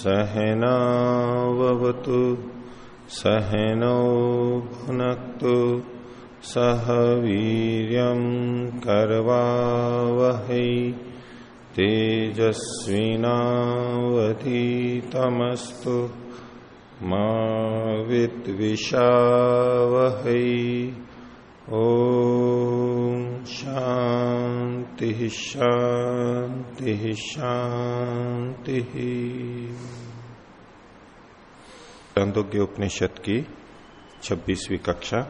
सहनावतु सहनौ भुनक्तु सह वीर्यं कर्वावहै तेजस्विनावधीतमस्तु मा विद्विषावहै। ॐ शान्तिः शान्तिः शान्तिः। छांदोग्य उपनिषद की 26वीं कक्षा।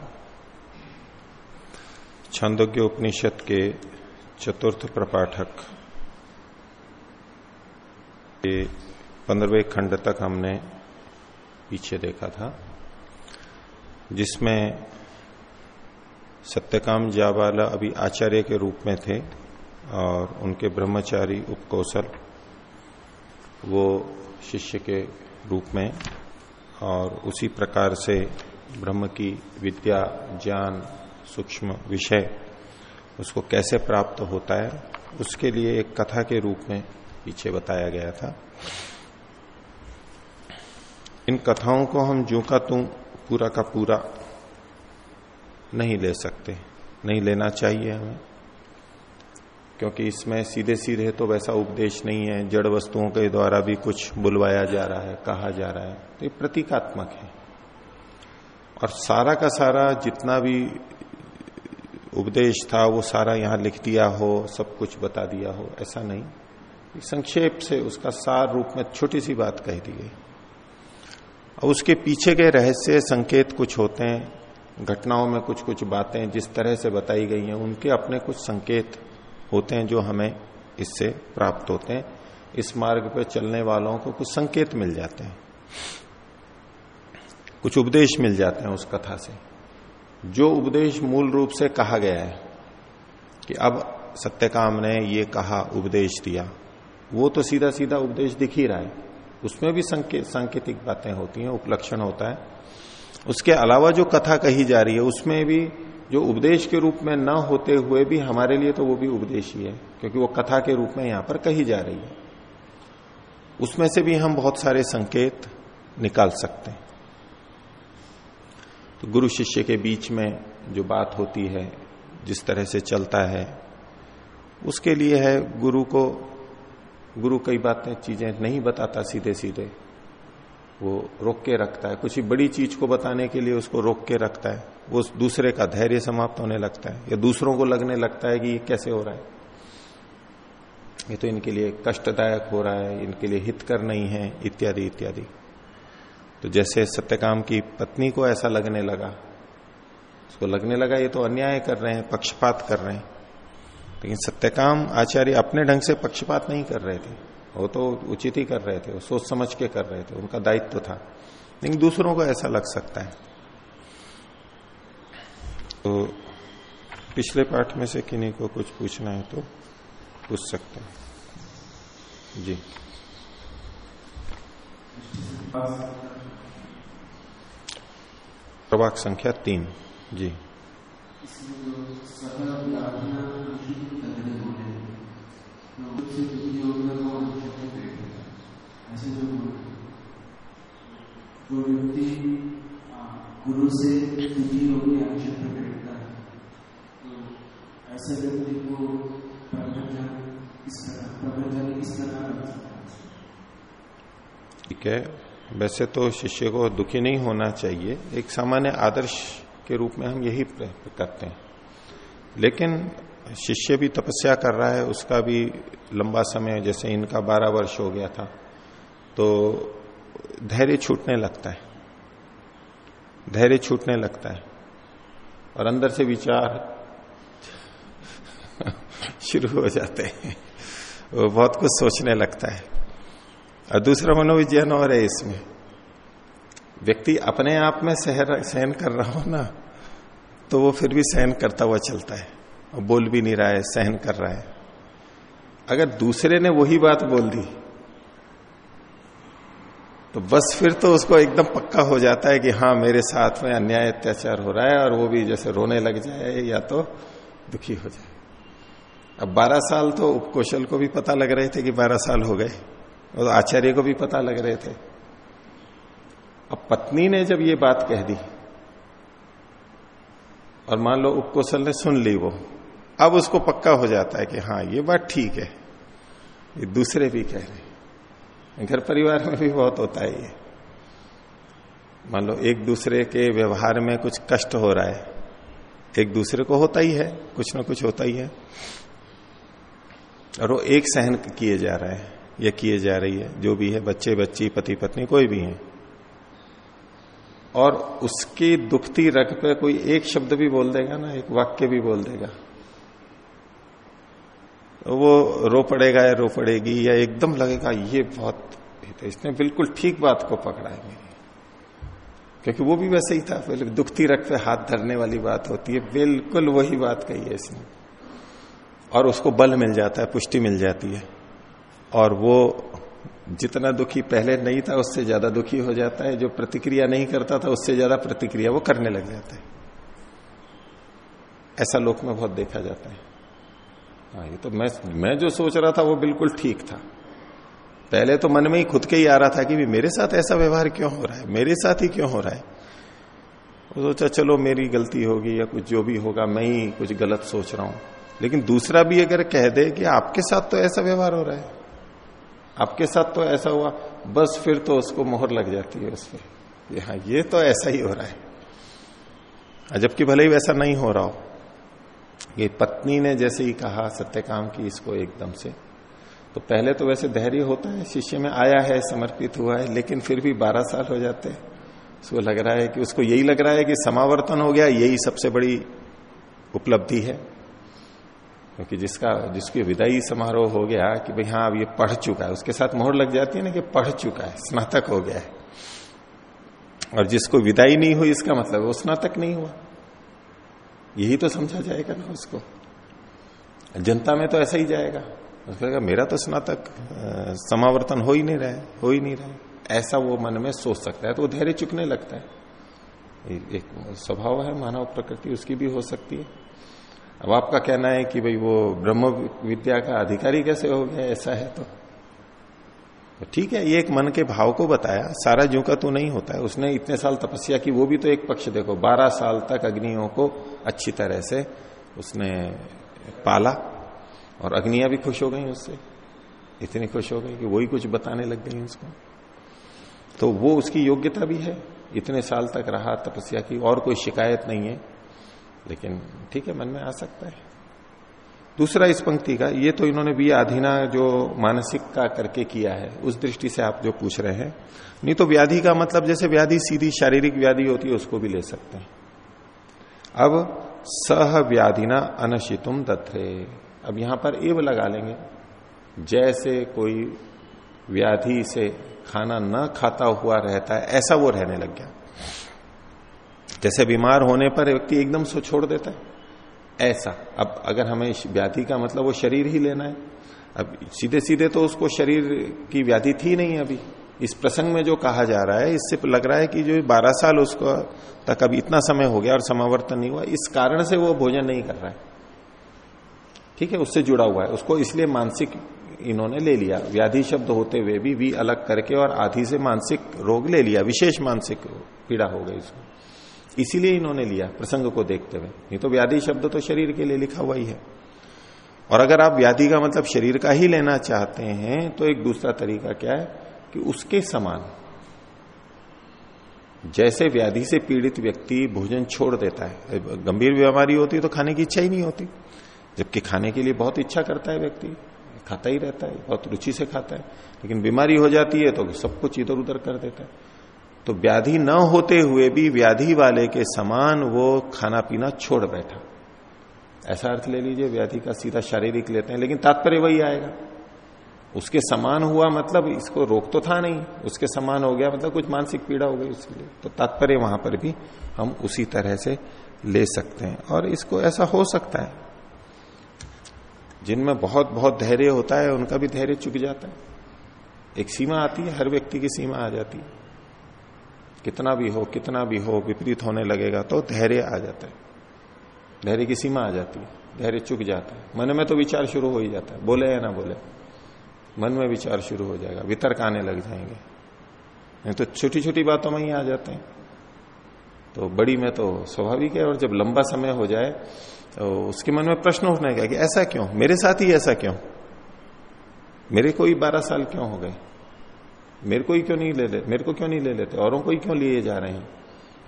छांदोग्य उपनिषद के चतुर्थ प्रपाठक के पंद्रहवें खंड तक हमने पीछे देखा था, जिसमें सत्यकाम जावाला अभी आचार्य के रूप में थे और उनके ब्रह्मचारी उपकौशल वो शिष्य के रूप में और उसी प्रकार से ब्रह्म की विद्या, ज्ञान, सूक्ष्म विषय उसको कैसे प्राप्त होता है, उसके लिए एक कथा के रूप में पीछे बताया गया था। इन कथाओं को हम जो का तू, पूरा का पूरा नहीं ले सकते, नहीं लेना चाहिए हमें। क्योंकि इसमें सीधे सीधे तो वैसा उपदेश नहीं है, जड़ वस्तुओं के द्वारा भी कुछ बुलवाया जा रहा है, कहा जा रहा है। तो ये प्रतीकात्मक है। और सारा का सारा जितना भी उपदेश था, वो सारा यहाँ लिख दिया हो, सब कुछ बता दिया हो, ऐसा नहीं। संक्षेप से उसका सार रूप में छोटी सी बात कह दी गई। और उसके पीछे के रहस्य, संकेत कुछ होते हैं, घटनाओं में कुछ कुछ बातें जिस तरह से बताई गई हैं, उनके अपने कुछ संकेत होते हैं, जो हमें इससे प्राप्त होते हैं। इस मार्ग पर चलने वालों को कुछ संकेत मिल जाते हैं। कुछ उपदेश मिल जाते हैं उस कथा से। जो उपदेश मूल रूप से कहा गया है कि अब सत्यकाम ने ये कहा, उपदेश दिया, वो तो सीधा सीधा उपदेश दिख ही रहा है। उसमें भी संकेत सांकेतिक बातें होती हैं, उपलक्षण होता है। उसके अलावा जो कथा कही जा रही है, उसमें भी जो उपदेश के रूप में न होते हुए भी हमारे लिए तो वो भी उपदेश ही है, क्योंकि वो कथा के रूप में यहाँ पर कही जा रही है। उसमें से भी हम बहुत सारे संकेत निकाल सकते हैं। तो गुरु शिष्य के बीच में जो बात होती है, जिस तरह से चलता है, उसके लिए है गुरु को, गुरु कई बातें, चीज़ें नहीं बताता सीधे सीधे वो रोक के रखता है। कुछ बड़ी चीज़ को बताने के लिए उसको रोक के रखता है। वो दूसरे का धैर्य समाप्त होने लगता है, या दूसरों को लगने लगता है कि ये कैसे हो रहा है। ये तो इनके लिए कष्टदायक हो रहा है, इनके लिए हितकर नहीं है, इत्यादि इत्यादि। तो जैसे सत्यकाम की पत्नी को ऐसा लगने लगा, उसको लगने लगा, ये तो अन्याय कर रहे हैं, पक्षपात कर रहे हैं। लेकिन सत्यकाम आचार्य अपने ढंग से पक्षपात नहीं कर रहे थे। वो तो उचित ही कर रहे थे, वो सोच समझ के कर रहे थे, उनका दायित्व तो था। लेकिन दूसरों को ऐसा लग सकता है। तो पिछले पाठ में से किन्हीं को कुछ पूछना है तो पूछ सकते हैं। जी। प्रवाक संख्या तीन। जी। गुरु से प्रकट करता है तो ऐसे व्यक्ति को इस इस ठीक है? वैसे तो शिष्य को दुखी नहीं होना चाहिए। एक सामान्य आदर्श के रूप में हम यही करते हैं। लेकिन शिष्य भी तपस्या कर रहा है, उसका भी लंबा समय, जैसे इनका बारह वर्ष हो गया था तो धैर्य छूटने लगता है। धैर्य छूटने लगता है। और अंदर से विचार शुरू हो जाते हैं। वो बहुत कुछ सोचने लगता है। और दूसरा मनोविज्ञान और है इसमें। व्यक्ति अपने आप में सहन कर रहा हो ना तो वो फिर भी सहन करता हुआ चलता है। और बोल भी नहीं रहा है, सहन कर रहा है। अगर दूसरे ने वही बात बोल दी तो बस फिर तो उसको एकदम पक्का हो जाता है कि हाँ मेरे साथ में अन्याय अत्याचार हो रहा है और वो भी जैसे रोने लग जाए या तो दुखी हो जाए। अब 12 साल तो उपकोशल को भी पता लग रहे थे कि 12 साल हो गए, और तो आचार्य को भी पता लग रहे थे। अब पत्नी ने जब ये बात कह दी, और मान लो उपकोशल ने सुन ली वो, अब उसको पक्का हो जाता है कि हाँ ये बात ठीक है। ये दूसरे भी कह रहे हैं। घर परिवार में भी बहुत होता है ये। मान लो एक दूसरे के व्यवहार में कुछ कष्ट हो रहा है, एक दूसरे को होता ही है, कुछ ना कुछ होता ही है। और वो एक सहन किए जा रहा है, या किए जा रही है, जो भी है, बच्चे, बच्ची, पति, पत्नी, कोई भी है। और उसकी दुखती रख पे कोई एक शब्द भी बोल देगा ना, एक वाक्य भी बोल देगा। तो वो रो पड़ेगा या रो पड़ेगी, या एकदम लगेगा, ये बहुत तो इसने बिल्कुल ठीक बात को पकड़ा है मेरी। क्योंकि वो भी वैसे ही था दुखती रख पे हाथ धरने वाली बात होती है, बिल्कुल वही बात कही है इसने। और उसको बल मिल जाता है, पुष्टि मिल जाती है। और वो जितना दुखी पहले नहीं था, उससे ज़्यादा दुखी हो जाता है। जो प्रतिक्रिया नहीं करता था, उससे ज़्यादा प्रतिक्रिया वो करने लग जाता है। ऐसा लोक में बहुत देखा जाता है। हाँ ये तो मैं मैं जो सोच रहा था, वो बिल्कुल ठीक था। पहले तो मन में ही खुद के ही आ रहा था कि भी मेरे साथ ऐसा व्यवहार क्यों हो रहा है? मेरे साथ ही क्यों हो रहा है? वो सोचा, चलो मेरी गलती होगी या कुछ जो भी होगा, मैं ही कुछ गलत सोच रहा हूँ। लेकिन दूसरा भी अगर कह दे कि आपके साथ तो ऐसा व्यवहार हो रहा है। आपके साथ तो ऐसा हुआ, बस फिर तो उसको मोहर लग जाती है उस पर हाँ ये तो ऐसा ही हो रहा है। जबकि भले ही वैसा नहीं हो रहा हो ये पत्नी ने जैसे ही कहा सत्यकाम की इसको एकदम से तो पहले तो वैसे धैर्य होता है, शिष्य में आया है, समर्पित हुआ है, लेकिन फिर भी बारह साल हो जाते हैं। उसको लग रहा है कि, उसको यही लग रहा है कि समावर्तन हो गया, यही सबसे बड़ी उपलब्धि है। क्योंकि जिसका, जिसकी विदाई समारोह हो गया कि भाई हाँ अब ये पढ़ चुका है, उसके साथ मोहर लग जाती है ना कि पढ़ चुका है, स्नातक हो गया है। और जिसको विदाई नहीं हुई, इसका मतलब वो स्नातक नहीं हुआ। यही तो समझा जाएगा ना उसको। जनता में तो ऐसा ही जाएगा। उसको मेरा तो स्नातक समावर्तन हो ही नहीं रहा है, हो नहीं रहा ऐसा वो मन में सोच सकता है तो वो धैर्य चुकने लगता है। एक स्वभाव है, मानव प्रकृति उसकी भी हो सकती है। अब आपका कहना है कि भाई वो ब्रह्म विद्या का अधिकारी कैसे हो गया, ऐसा है तो। ठीक है, ये एक मन के भाव को बताया, सारा जू का तो नहीं होता है। उसने इतने साल तपस्या की, वो भी तो एक पक्ष, देखो, बारह साल तक अग्नियों को अच्छी तरह से उसने पाला और अग्नियाँ भी खुश हो गई उससे। इतनी खुश हो गई कि वही कुछ बताने लग गई उसको। तो वो उसकी योग्यता भी है। इतने साल तक रहा तपस्या की, और कोई शिकायत नहीं है। लेकिन ठीक है, मन में आ सकता है। दूसरा इस पंक्ति का, ये तो इन्होंने भी अधीना जो मानसिक का करके किया है, उस दृष्टि से आप जो पूछ रहे हैं। नहीं तो व्याधि का मतलब जैसे व्याधि सीधी शारीरिक व्याधि होती है, उसको भी ले सकते हैं। अब सह व्याधिना अनशितुम दत्रे अब यहाँ पर एव लगा लेंगे, जैसे कोई व्याधि से खाना न खाता हुआ रहता है, ऐसा वो रहने लग गया। जैसे बीमार होने पर व्यक्ति एकदम सो छोड़ देता है। ऐसा। अब अगर हमें व्याधि का मतलब वो शरीर ही लेना है। अब सीधे सीधे तो उसको शरीर की व्याधि थी नहीं अभी। इस प्रसंग में जो कहा जा रहा है, इससे लग रहा है कि जो 12 साल उसको तक अभी इतना समय हो गया और समावर्तन नहीं हुआ, इस कारण से वो भोजन नहीं कर रहा है। ठीक है? उससे जुड़ा हुआ है। उसको इसलिए मानसिक इन्होंने ले लिया। व्याधि शब्द होते हुए भी वी अलग करके और आधी से मानसिक रोग ले लिया। विशेष मानसिक पीड़ा हो गई इसको इसीलिए इन्होंने लिया प्रसंग को देखते हुए। नहीं तो व्याधि शब्द तो शरीर के लिए लिखा हुआ ही है। और अगर आप व्याधि का मतलब शरीर का ही लेना चाहते हैं तो एक दूसरा तरीका क्या है कि उसके समान जैसे व्याधि से पीड़ित व्यक्ति भोजन छोड़ देता है गंभीर बीमारी होती है तो खाने की इच्छा ही नहीं होती। जबकि खाने के लिए बहुत इच्छा करता है व्यक्ति, खाता ही रहता है, बहुत रुचि से खाता है, लेकिन बीमारी हो जाती है तो सब कुछ इधर उधर कर देता है। तो व्याधि न होते हुए भी व्याधि वाले के समान वो खाना पीना छोड़ बैठा। ऐसा अर्थ ले लीजिए, व्याधि का सीधा शारीरिक लेते हैं, लेकिन तात्पर्य वही आएगा। उसके समान हुआ मतलब इसको रोक तो था नहीं, उसके समान हो गया मतलब कुछ मानसिक पीड़ा हो गई उसके लिए। तो तात्पर्य वहाँ पर भी हम उसी तरह से ले सकते हैं, और इसको ऐसा हो सकता है। जिनमें बहुत बहुत धैर्य होता है, उनका भी धैर्य चुक जाता है। एक सीमा आती है, हर व्यक्ति की सीमा आ जाती है। कितना भी हो, कितना भी हो, विपरीत होने लगेगा तो धैर्य आ जाता है। धैर्य की सीमा आ जाती है, धैर्य चुक जाता है। मन में तो विचार शुरू हो ही जाता है, बोले या ना बोले। मन में विचार शुरू हो जाएगा, वितर्क आने लग जाएँगे। नहीं तो छोटी छोटी बातों में ही आ जाते हैं। तो बड़ी में तो स्वाभाविक है, और जब लंबा समय हो जाए तो उसके मन में प्रश्न उठने का कि ऐसा क्यों? मेरे साथ ही ऐसा क्यों? मेरे को ही बारह साल क्यों हो गए? मेरे को ही क्यों नहीं ले ले, मेरे को क्यों नहीं ले लेते? औरों को ही क्यों लिए जा रहे हैं?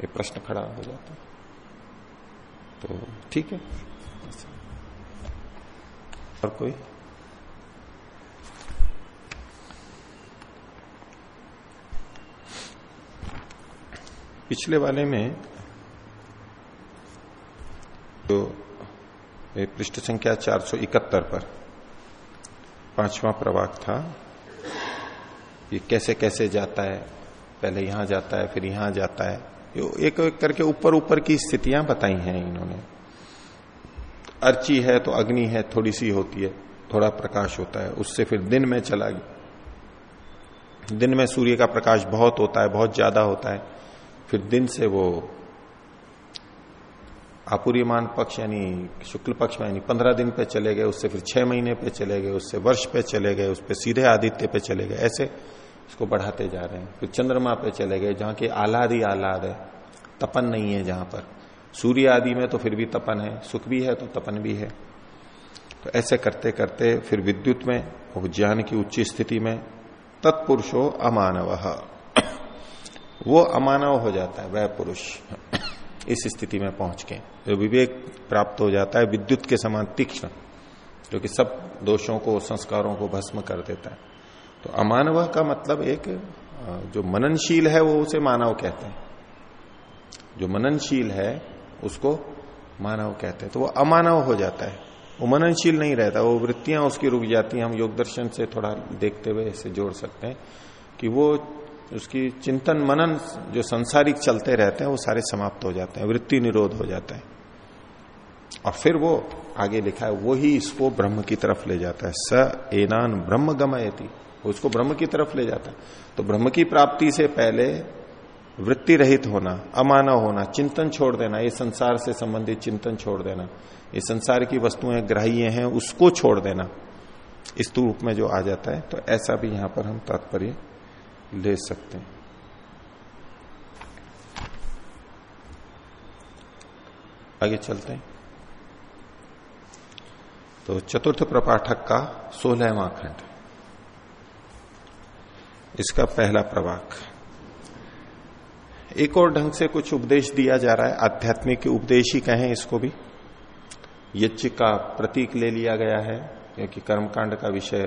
ये प्रश्न खड़ा हो जाता तो ठीक है। और कोई? पिछले वाले में जो तो पृष्ठ संख्या 471 पर पांचवा प्रवाक था। ये कैसे कैसे जाता है? पहले यहाँ जाता है, फिर यहाँ जाता है। एक एक करके ऊपर ऊपर की स्थितियाँ बताई हैं इन्होंने। अर्ची है तो अग्नि है थोड़ी सी होती है, थोड़ा प्रकाश होता है, उससे फिर दिन में चला गया। दिन में सूर्य का प्रकाश बहुत होता है, बहुत ज़्यादा होता है, फिर दिन से वो अपूर्यमान पक्ष यानी शुक्ल पक्ष में यानी पंद्रह दिन पे चले गए, उससे फिर छह महीने पे चले गए, उससे वर्ष पे चले गए, उस पर सीधे आदित्य पे चले गए, ऐसे इसको बढ़ाते जा रहे हैं। फिर चंद्रमा पे चले गए, जहाँ की आलाद ही आलाद है। तपन नहीं है जहाँ पर। सूर्य आदि में तो फिर भी तपन है, सुख भी है तो तपन भी है। तो ऐसे करते करते फिर विद्युत में ज्ञान की उच्च स्थिति में, तत्पुरुषो अमानव। वो अमानव हो जाता है, वह पुरुष इस स्थिति में पहुँच के। जो विवेक प्राप्त हो जाता है विद्युत के समान तीक्ष्ण, जो कि सब दोषों को, संस्कारों को भस्म कर देता है। तो अमानव का मतलब एक जो मननशील है, वो उसे मानव कहते हैं। जो मननशील है, उसको मानव कहते हैं। तो वो अमानव हो जाता है। वो मननशील नहीं रहता। वो वृत्तियाँ उसकी रुक जाती हैं। हम योग दर्शन से थोड़ा देखते हुए इसे जोड़ सकते हैं कि वो उसकी चिंतन, मनन जो संसारिक चलते रहते हैं, वो सारे समाप्त हो जाते हैं। वृत्ति निरोध हो जाता है। और फिर वो आगे लिखा है, वो ही इसको ब्रह्म की तरफ़ ले जाता है। स एनान ब्रह्म गमयती। उसको ब्रह्म की तरफ़ ले जाता। तो ब्रह्म की प्राप्ति से पहले वृत्ति रहित होना, अमानव होना, चिंतन छोड़ देना, ये संसार से संबंधित चिंतन छोड़ देना। ये संसार की वस्तुएँ, ग्राह्य हैं, उसको छोड़ देना। इस रूप में जो आ जाता है तो ऐसा भी यहाँ पर हम तात्पर्य ले सकते हैं। आगे चलते हैं। तो चतुर्थ प्रपाठक का सोलहवा खंड। इसका पहला प्रवाक। एक और ढंग से कुछ उपदेश दिया जा रहा है। आध्यात्मिक उपदेश ही कहें इसको भी। यज्ञ का प्रतीक ले लिया गया है, क्योंकि कर्मकांड का विषय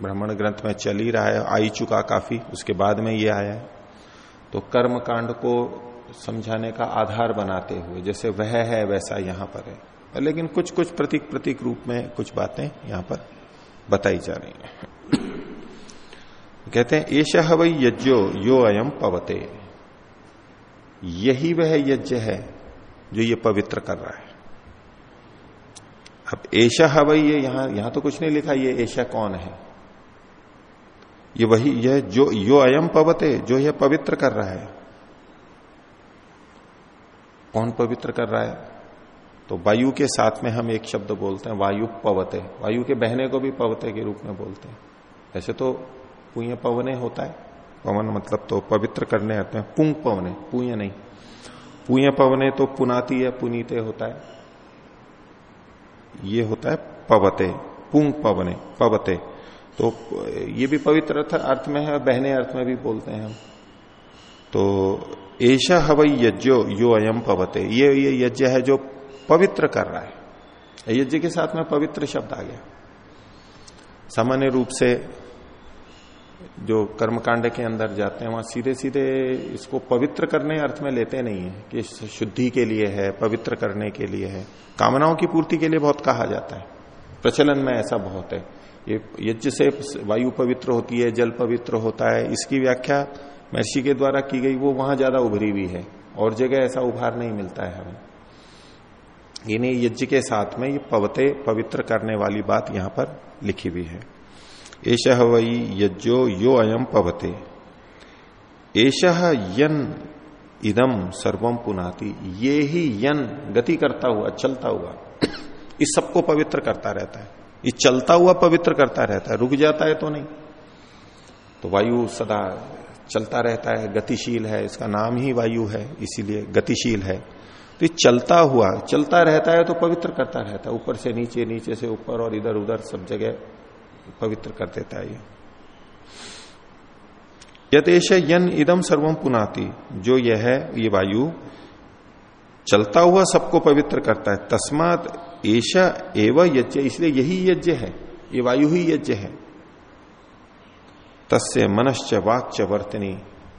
ब्राह्मण ग्रंथ में चल ही रहा है, आई चुका काफ़ी, उसके बाद में ये आया है। तो कर्म कांड को समझाने का आधार बनाते हुए, जैसे वह है वैसा यहाँ पर है। लेकिन कुछ कुछ प्रतीक प्रतीक रूप में कुछ बातें यहाँ पर बताई जा रही हैं। कहते हैं एश हवई यज्ञो यो अयम पवते। यही वह यज्ञ है जो ये पवित्र कर रहा है। अब ऐशा हवई ये, यहाँ यहाँ तो कुछ नहीं लिखा, ये ऐशा कौन है? ये वही, यह जो, यो अयम पवते, जो यह पवित्र कर रहा है। कौन पवित्र कर रहा है? तो वायु के साथ में हम एक शब्द बोलते हैं, वायु पवते। वायु के बहने को भी पवते के रूप में बोलते हैं। ऐसे तो पुण्य पवने होता है। पवन मतलब तो पवित्र करने आते हैं, पुंग पवने पुण्य नहीं। पुण्य पवने तो पुनाती है पुनीते होता है। ये होता है पवते, पुंग पवने, पवते। तो ये भी पवित्र अर्थ में है, बहने अर्थ में भी बोलते हैं हम। तो ऐसा हवई यज्ञो, यो अयम पवते। ये ये यज्ञ है जो पवित्र कर रहा है। यज्ञ के साथ में पवित्र शब्द आ गया। सामान्य रूप से जो कर्मकांड के अंदर जाते हैं, वहाँ सीधे सीधे इसको पवित्र करने अर्थ में लेते नहीं है कि शुद्धि के लिए है, पवित्र करने के लिए है। कामनाओं की पूर्ति के लिए बहुत कहा जाता है। प्रचलन में ऐसा बहुत है। ये यज्ञ से वायु पवित्र होती है, जल पवित्र होता है। इसकी व्याख्या महर्षि के द्वारा की गई, वो वहाँ ज़्यादा उभरी हुई है। और जगह ऐसा उभार नहीं मिलता है हमें। इन्हें यज्ञ के साथ में ये पवते पवित्र करने वाली बात यहाँ पर लिखी हुई है। एश वही यज्ञो यो अयम पवते। एश यन इदम सर्वम पुनाति। ये ही यन गति करता हुआ, चलता हुआ। इस सबको पवित्र करता रहता है। ये चलता हुआ पवित्र करता रहता है। रुक जाता है तो नहीं। तो वायु सदा चलता रहता है, गतिशील है। इसका नाम ही वायु है, इसीलिए गतिशील है। तो ये चलता हुआ, चलता रहता है तो पवित्र करता रहता है। ऊपर से नीचे नीचे से ऊपर और इधर उधर सब जगह पवित्र कर देता है ये। यदेश यन इदम सर्वम पुनाति, जो यह है ये वायु चलता हुआ सबको पवित्र करता है, तस्मात ऐसा एवं यज्ञ, इसलिए यही यज्ञ है, ये वायु ही यज्ञ है। तस्य मनश्च वाक्च वर्तनी,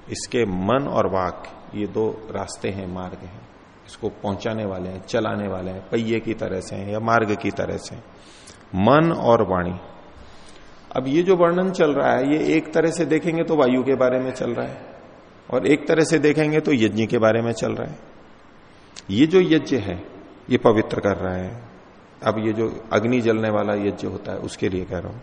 इसके मन और वाक, ये दो रास्ते हैं, मार्ग हैं। इसको पहुँचाने वाले हैं, चलाने वाले हैं, पहिए की तरह से हैं या मार्ग की तरह से मन और वाणी। अब ये जो वर्णन चल रहा है, ये एक तरह से देखेंगे तो वायु के बारे में चल रहा है और एक तरह से देखेंगे तो यज्ञ के बारे में चल रहा है। ये जो यज्ञ है, ये पवित्र कर रहा है। अब ये जो अग्नि जलने वाला यज्ञ होता है, उसके लिए कह रहा हूँ।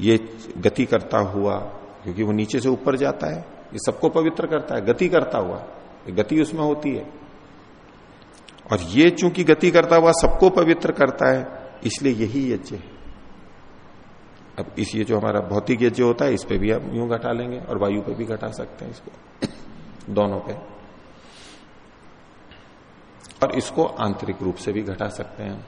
ये गति करता हुआ, क्योंकि वो नीचे से ऊपर जाता है, ये सबको पवित्र करता है, गति करता हुआ गति उसमें होती है। और ये चूँकि गति करता हुआ सबको पवित्र करता है, इसलिए यही यज्ञ है। अब इस ये जो हमारा भौतिक यज्ञ होता है, इस पे भी हम यूँ घटा लेंगे और वायु पे भी घटा सकते हैं इसको। दोनों पे। और इसको आंतरिक रूप से भी घटा सकते हैं।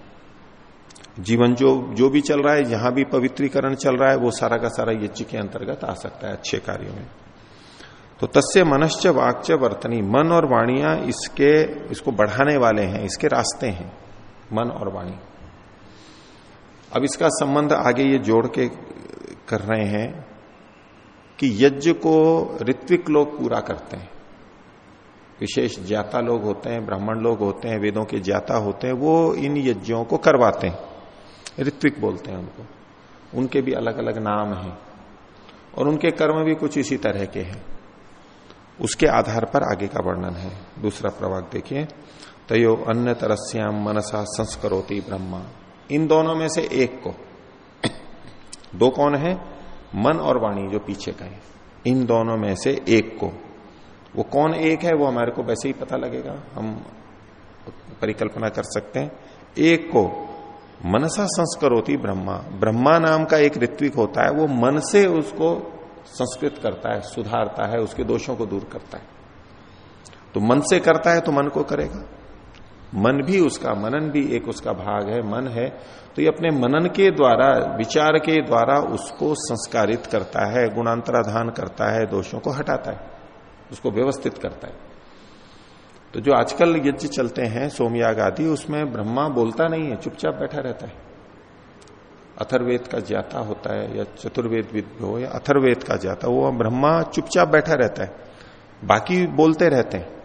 जीवन जो जो भी चल रहा है, जहाँ भी पवित्रीकरण चल रहा है, वो सारा का सारा यज्ञ के अंतर्गत आ सकता है अच्छे कार्यों में। तो तस्य मनश्च वाक्च वर्तनी। मन और वाणिया इसके, इसको बढ़ाने वाले हैं, इसके रास्ते हैं। मन और वाणी। अब इसका संबंध आगे ये जोड़ के कर रहे हैं कि यज्ञ को ऋत्विक लोग पूरा करते हैं। विशेष ज्ञाता लोग होते हैं, ब्राह्मण लोग होते हैं, वेदों के ज्ञाता होते हैं, वो इन यज्ञों को करवाते हैं। ऋत्विक बोलते हैं उनको। उनके भी अलग अलग नाम हैं और उनके कर्म भी कुछ इसी तरह के हैं। उसके आधार पर आगे का वर्णन है। दूसरा प्रभाग देखिए। तयो अन्य तरस्याम मनसा संस्करोती ब्रह्मा। इन दोनों में से एक को। दो कौन है? मन और वाणी जो पीछे का है। इन दोनों में से एक को। वो कौन एक है, वो हमारे को वैसे ही पता लगेगा। हम परिकल्पना कर सकते हैं। एक को मनसा संस्कर होती ब्रह्मा। ब्रह्मा नाम का एक ऋत्विक होता है, वो मन से उसको संस्कृत करता है, सुधारता है, उसके दोषों को दूर करता है। तो मन से करता है तो मन को करेगा। मन भी उसका, मनन भी एक उसका भाग है, मन है तो ये अपने मनन के द्वारा, विचार के द्वारा उसको संस्कारित करता है, गुणांतराधान करता है, दोषों को हटाता है, उसको व्यवस्थित करता है। तो जो आजकल यज्ञ चलते हैं, सोमयाग आदि, उसमें ब्रह्मा बोलता नहीं है, चुपचाप बैठा रहता है। अथर्वेद का ज्ञाता होता है, या चतुर्वेद विद हो, या अथर्वेद का ज्ञाता, वो ब्रह्मा चुपचाप बैठा रहता है, बाकी बोलते रहते हैं।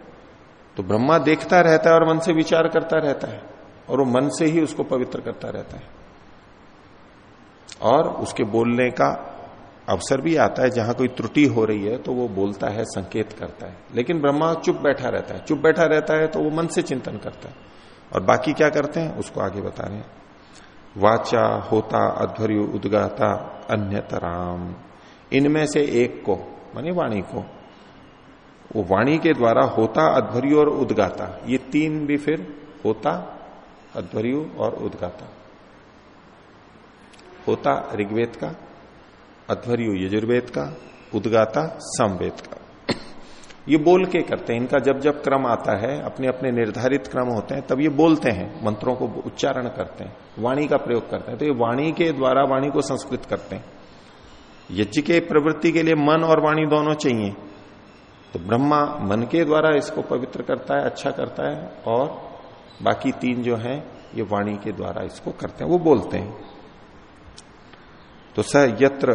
तो ब्रह्मा देखता रहता है और मन से विचार करता रहता है और वो मन से ही उसको पवित्र करता रहता है। और उसके बोलने का अवसर भी आता है, जहाँ कोई त्रुटि हो रही है तो वो बोलता है, संकेत करता है। लेकिन ब्रह्मा चुप बैठा रहता है। चुप बैठा रहता है तो वो मन से चिंतन करता है। और बाकी क्या करते हैं, उसको आगे बता रहे हैं। वाचा, होता, अध्वर्यु, उदगाता, अन्यतराम। इनमें से एक को, मानी वाणी को वो वाणी के द्वारा होता अध्वर्यु और उदगाता। ये तीन भी फिर होता अध्वर्यु और उदगाता। होता ऋग्वेद का अध्वर्यु यजुर्वेद का, उद्गाता समवेद का। ये बोल के करते हैं। इनका जब जब क्रम आता है, अपने अपने निर्धारित क्रम होते हैं, तब ये बोलते हैं, मंत्रों को उच्चारण करते हैं, वाणी का प्रयोग करते हैं। तो ये वाणी के द्वारा वाणी को संस्कृत करते हैं। यज्ञ के प्रवृत्ति के लिए मन और वाणी दोनों चाहिए। तो ब्रह्मा मन के द्वारा इसको पवित्र करता है अच्छा करता है, और बाकी तीन जो हैं, ये वाणी के द्वारा इसको करते हैं, वो बोलते हैं। तो स यत्र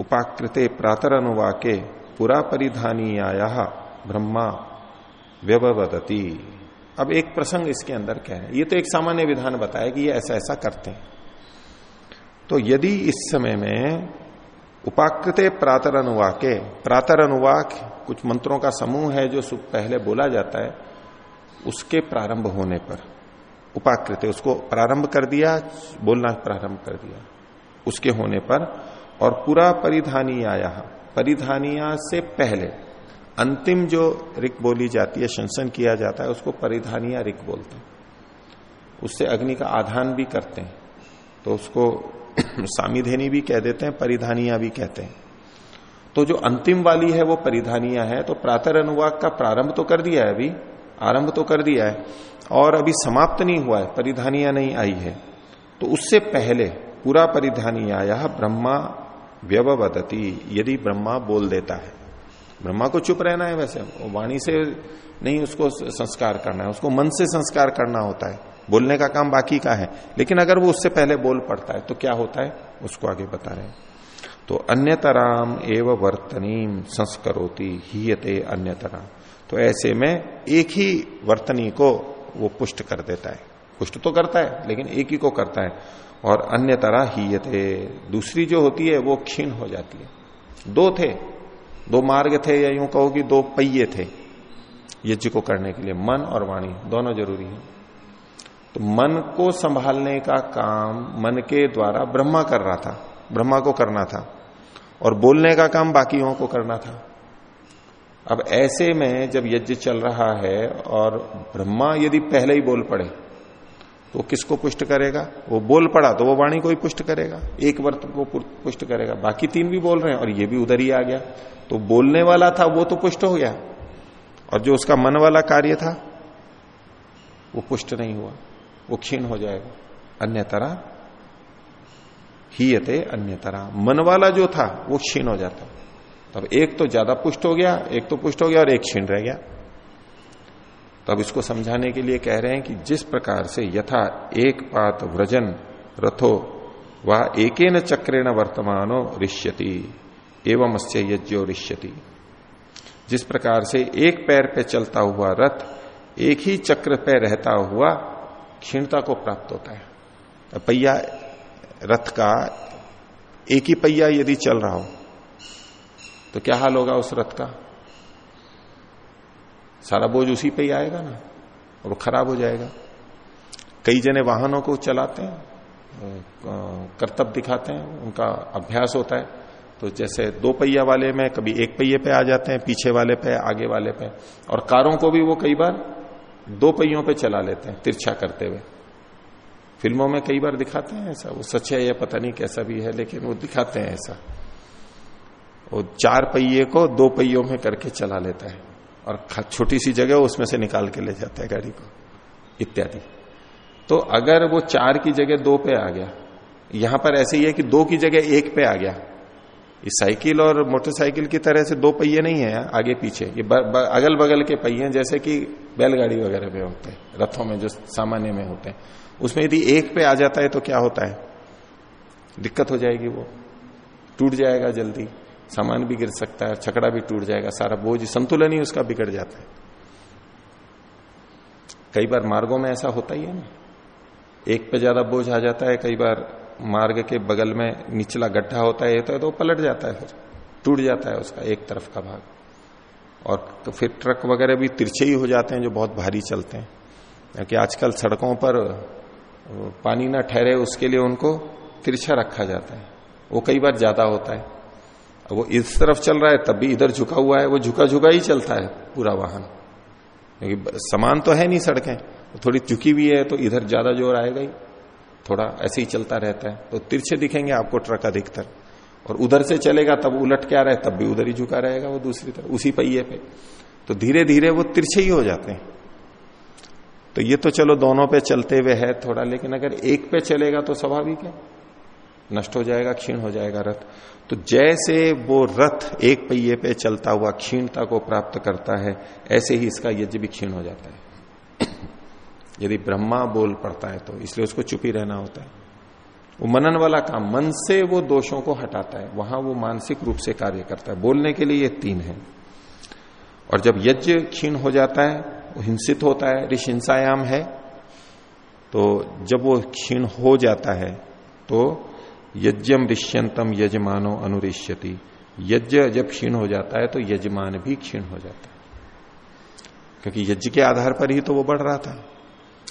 उपाकृते प्रातर अनुवाके पुरा परिधानी आया ब्रह्मा व्यवदती अब एक प्रसंग इसके अंदर कह है। ये तो एक सामान्य विधान बताया कि ये ऐसा ऐसा करते हैं। तो यदि इस समय में उपाकृत प्रातर अनुवाके प्रातर अनुवाक कुछ मंत्रों का समूह है जो पहले बोला जाता है, उसके प्रारंभ होने पर। उपाकृत, उसको प्रारंभ कर दिया, बोलना प्रारंभ कर दिया। उसके होने पर, और पूरा परिधानी आया परिधानिया से पहले, अंतिम जो रिक बोली जाती है, शंसन किया जाता है, उसको परिधानिया रिक बोलते हैं। उससे अग्नि का आधान भी करते हैं। तो उसको सामिधेनी भी कह देते हैं, परिधानिया भी कहते हैं। तो जो अंतिम वाली है, वो परिधानिया है तो प्रातर अनुवाक का प्रारंभ तो कर दिया है अभी, आरंभ तो कर दिया है, और अभी समाप्त नहीं हुआ है, परिधानिया नहीं आई है। तो उससे पहले पूरा परिधानिया आया ब्रह्मा व्यवदती यदि ब्रह्मा बोल देता है। ब्रह्मा को चुप रहना है वैसे वाणी से नहीं उसको संस्कार करना है, उसको मन से संस्कार करना होता है। बोलने का काम बाकी का है। लेकिन अगर वो उससे पहले बोल पड़ता है तो क्या होता है? उसको आगे बता रहे हैं। तो अन्यतराम एवं वर्तनीम संस्करोती हीयते अन्यतराम। तो ऐसे में एक ही वर्तनी को वो पुष्ट कर देता है। पुष्ट तो करता है, लेकिन एक ही को करता है। और अन्य तरह ही थे दूसरी जो होती है, वो क्षीण हो जाती है। दो थे। दो मार्ग थे, या यूँ कहो कि दो पहिए थे यज्ञ को करने के लिए, मन और वाणी, दोनों ज़रूरी है। तो मन को संभालने का काम मन के द्वारा ब्रह्मा कर रहा था, ब्रह्मा को करना था और बोलने का काम बाकियों को करना था। अब ऐसे में जब यज्ञ चल रहा है और ब्रह्मा यदि पहले ही बोल पड़े तो किसको पुष्ट करेगा? वो बोल पड़ा तो वो वाणी को ही पुष्ट करेगा। एक वर्त को पुष्ट करेगा। बाकी तीन भी बोल रहे हैं और ये भी उधर ही आ गया। तो बोलने वाला था, वो तो पुष्ट हो गया। और जो उसका मन वाला कार्य था, वो पुष्ट नहीं हुआ। वो क्षीण हो जाएगा। अन्य तरह ही यते अन्य तरह मन वाला जो था, वो क्षीण हो जाता। तब एक तो ज़्यादा पुष्ट हो गया, एक तो पुष्ट हो गया और एक क्षीण रह गया। तब इसको समझाने के लिए कह रहे हैं कि जिस प्रकार से यथा एक पात व्रजन रथो वह एक चक्रेण वर्तमानो ऋष्यति एवं अस्य यज्ञो ऋष्यति जिस प्रकार से एक पैर पे चलता हुआ रथ, एक ही चक्र पे रहता हुआ क्षीणता को प्राप्त होता है। पहिया रथ का एक ही पहिया यदि चल रहा हो तो क्या हाल होगा उस रथ का? सारा बोझ उसी पे ही आएगा ना, और वो खराब हो जाएगा। कई जने वाहनों को चलाते हैं कर्तव्य दिखाते हैं, उनका अभ्यास होता है। तो जैसे दो पहिया वाले में कभी एक पहिए पे आ जाते हैं, पीछे वाले पे, आगे वाले पे, और कारों को भी वो कई बार दो पहियों पे चला लेते हैं, तिरछा करते हुए। फ़िल्मों में कई बार दिखाते हैं ऐसा, वो सच है या पता नहीं कैसा भी है, लेकिन वो दिखाते हैं ऐसा। वो चार पहिए को दो पहियों में करके चला लेता है और छोटी सी जगह उसमें से निकाल के ले जाता है गाड़ी को, इत्यादि। तो अगर वो चार की जगह दो पे आ गया, यहाँ पर ऐसे ही है कि दो की जगह एक पे आ गया साइकिल और मोटरसाइकिल की तरह से दो पहिए नहीं है आगे पीछे। ये ब, ब, अगल बगल के पहिए जैसे कि बैलगाड़ी वगैरह में होते हैं रथों में जो सामान्य में होते हैं। उसमें यदि एक पे आ जाता है तो क्या होता है? दिक्कत हो जाएगी वो। टूट जाएगा जल्दी। सामान भी गिर सकता है छकड़ा भी टूट जाएगा सारा बोझ संतुलन ही उसका बिगड़ जाता है। कई बार मार्गों में ऐसा होता ही है ना। एक पे ज़्यादा बोझ आ जाता है कई बार मार्ग के बगल में निचला गड्ढा होता है तो, तो पलट जाता है फिर। टूट जाता है उसका एक तरफ़ का भाग। और तो फिर ट्रक वगैरह भी तिरछे ही हो जाते हैं जो बहुत भारी चलते हैं। क्योंकि आजकल सड़कों पर पानी ना ठहरे उसके लिए उनको तिरछा रखा जाता है। वो कई बार ज़्यादा होता है। वो इस तरफ़ चल रहा है तब भी इधर झुका हुआ है वो झुका झुका ही चलता है पूरा वाहन। क्योंकि समान तो है नहीं सड़कें थोड़ी झुकी हुई है तो इधर ज़्यादा ज़ोर आएगा ही। थोड़ा ऐसे ही चलता रहता है। तो तिरछे दिखेंगे आपको ट्रक अधिकतर। और उधर से चलेगा, तब उलट के आ रहा, तब भी उधर ही झुका रहेगा वो दूसरी तरफ़, उसी पहिए पे। तो धीरे धीरे वो तिरछे ही हो जाते हैं। तो ये तो चलो दोनों पे चलते हुए है थोड़ा, लेकिन अगर एक पे चलेगा तो स्वाभाविक है। नष्ट हो जाएगा, क्षीण हो जाएगा रथ। तो जैसे वो रथ एक पहिए पे चलता हुआ क्षीणता को प्राप्त करता है, ऐसे ही इसका यज्ञ भी क्षीण हो जाता है। यदि ब्रह्मा बोल पड़ता है तो इसलिए उसको चुप ही रहना होता है। वो मनन वाला काम, मन से वो दोषों को हटाता है, वहाँ वो मानसिक रूप से कार्य करता है। बोलने के लिए ये तीन है। और जब यज्ञ क्षीण हो जाता है, वो हिंसित होता है, ऋष हिंसायाम है तो जब वो क्षीण हो जाता है तो यज्ञम ऋष्यंतम यजमानो अनुरिष्यति। यज्ञ जब क्षीण हो जाता है तो यजमान भी क्षीण हो जाता है। क्योंकि यज्ञ के आधार पर ही तो वो बढ़ रहा था।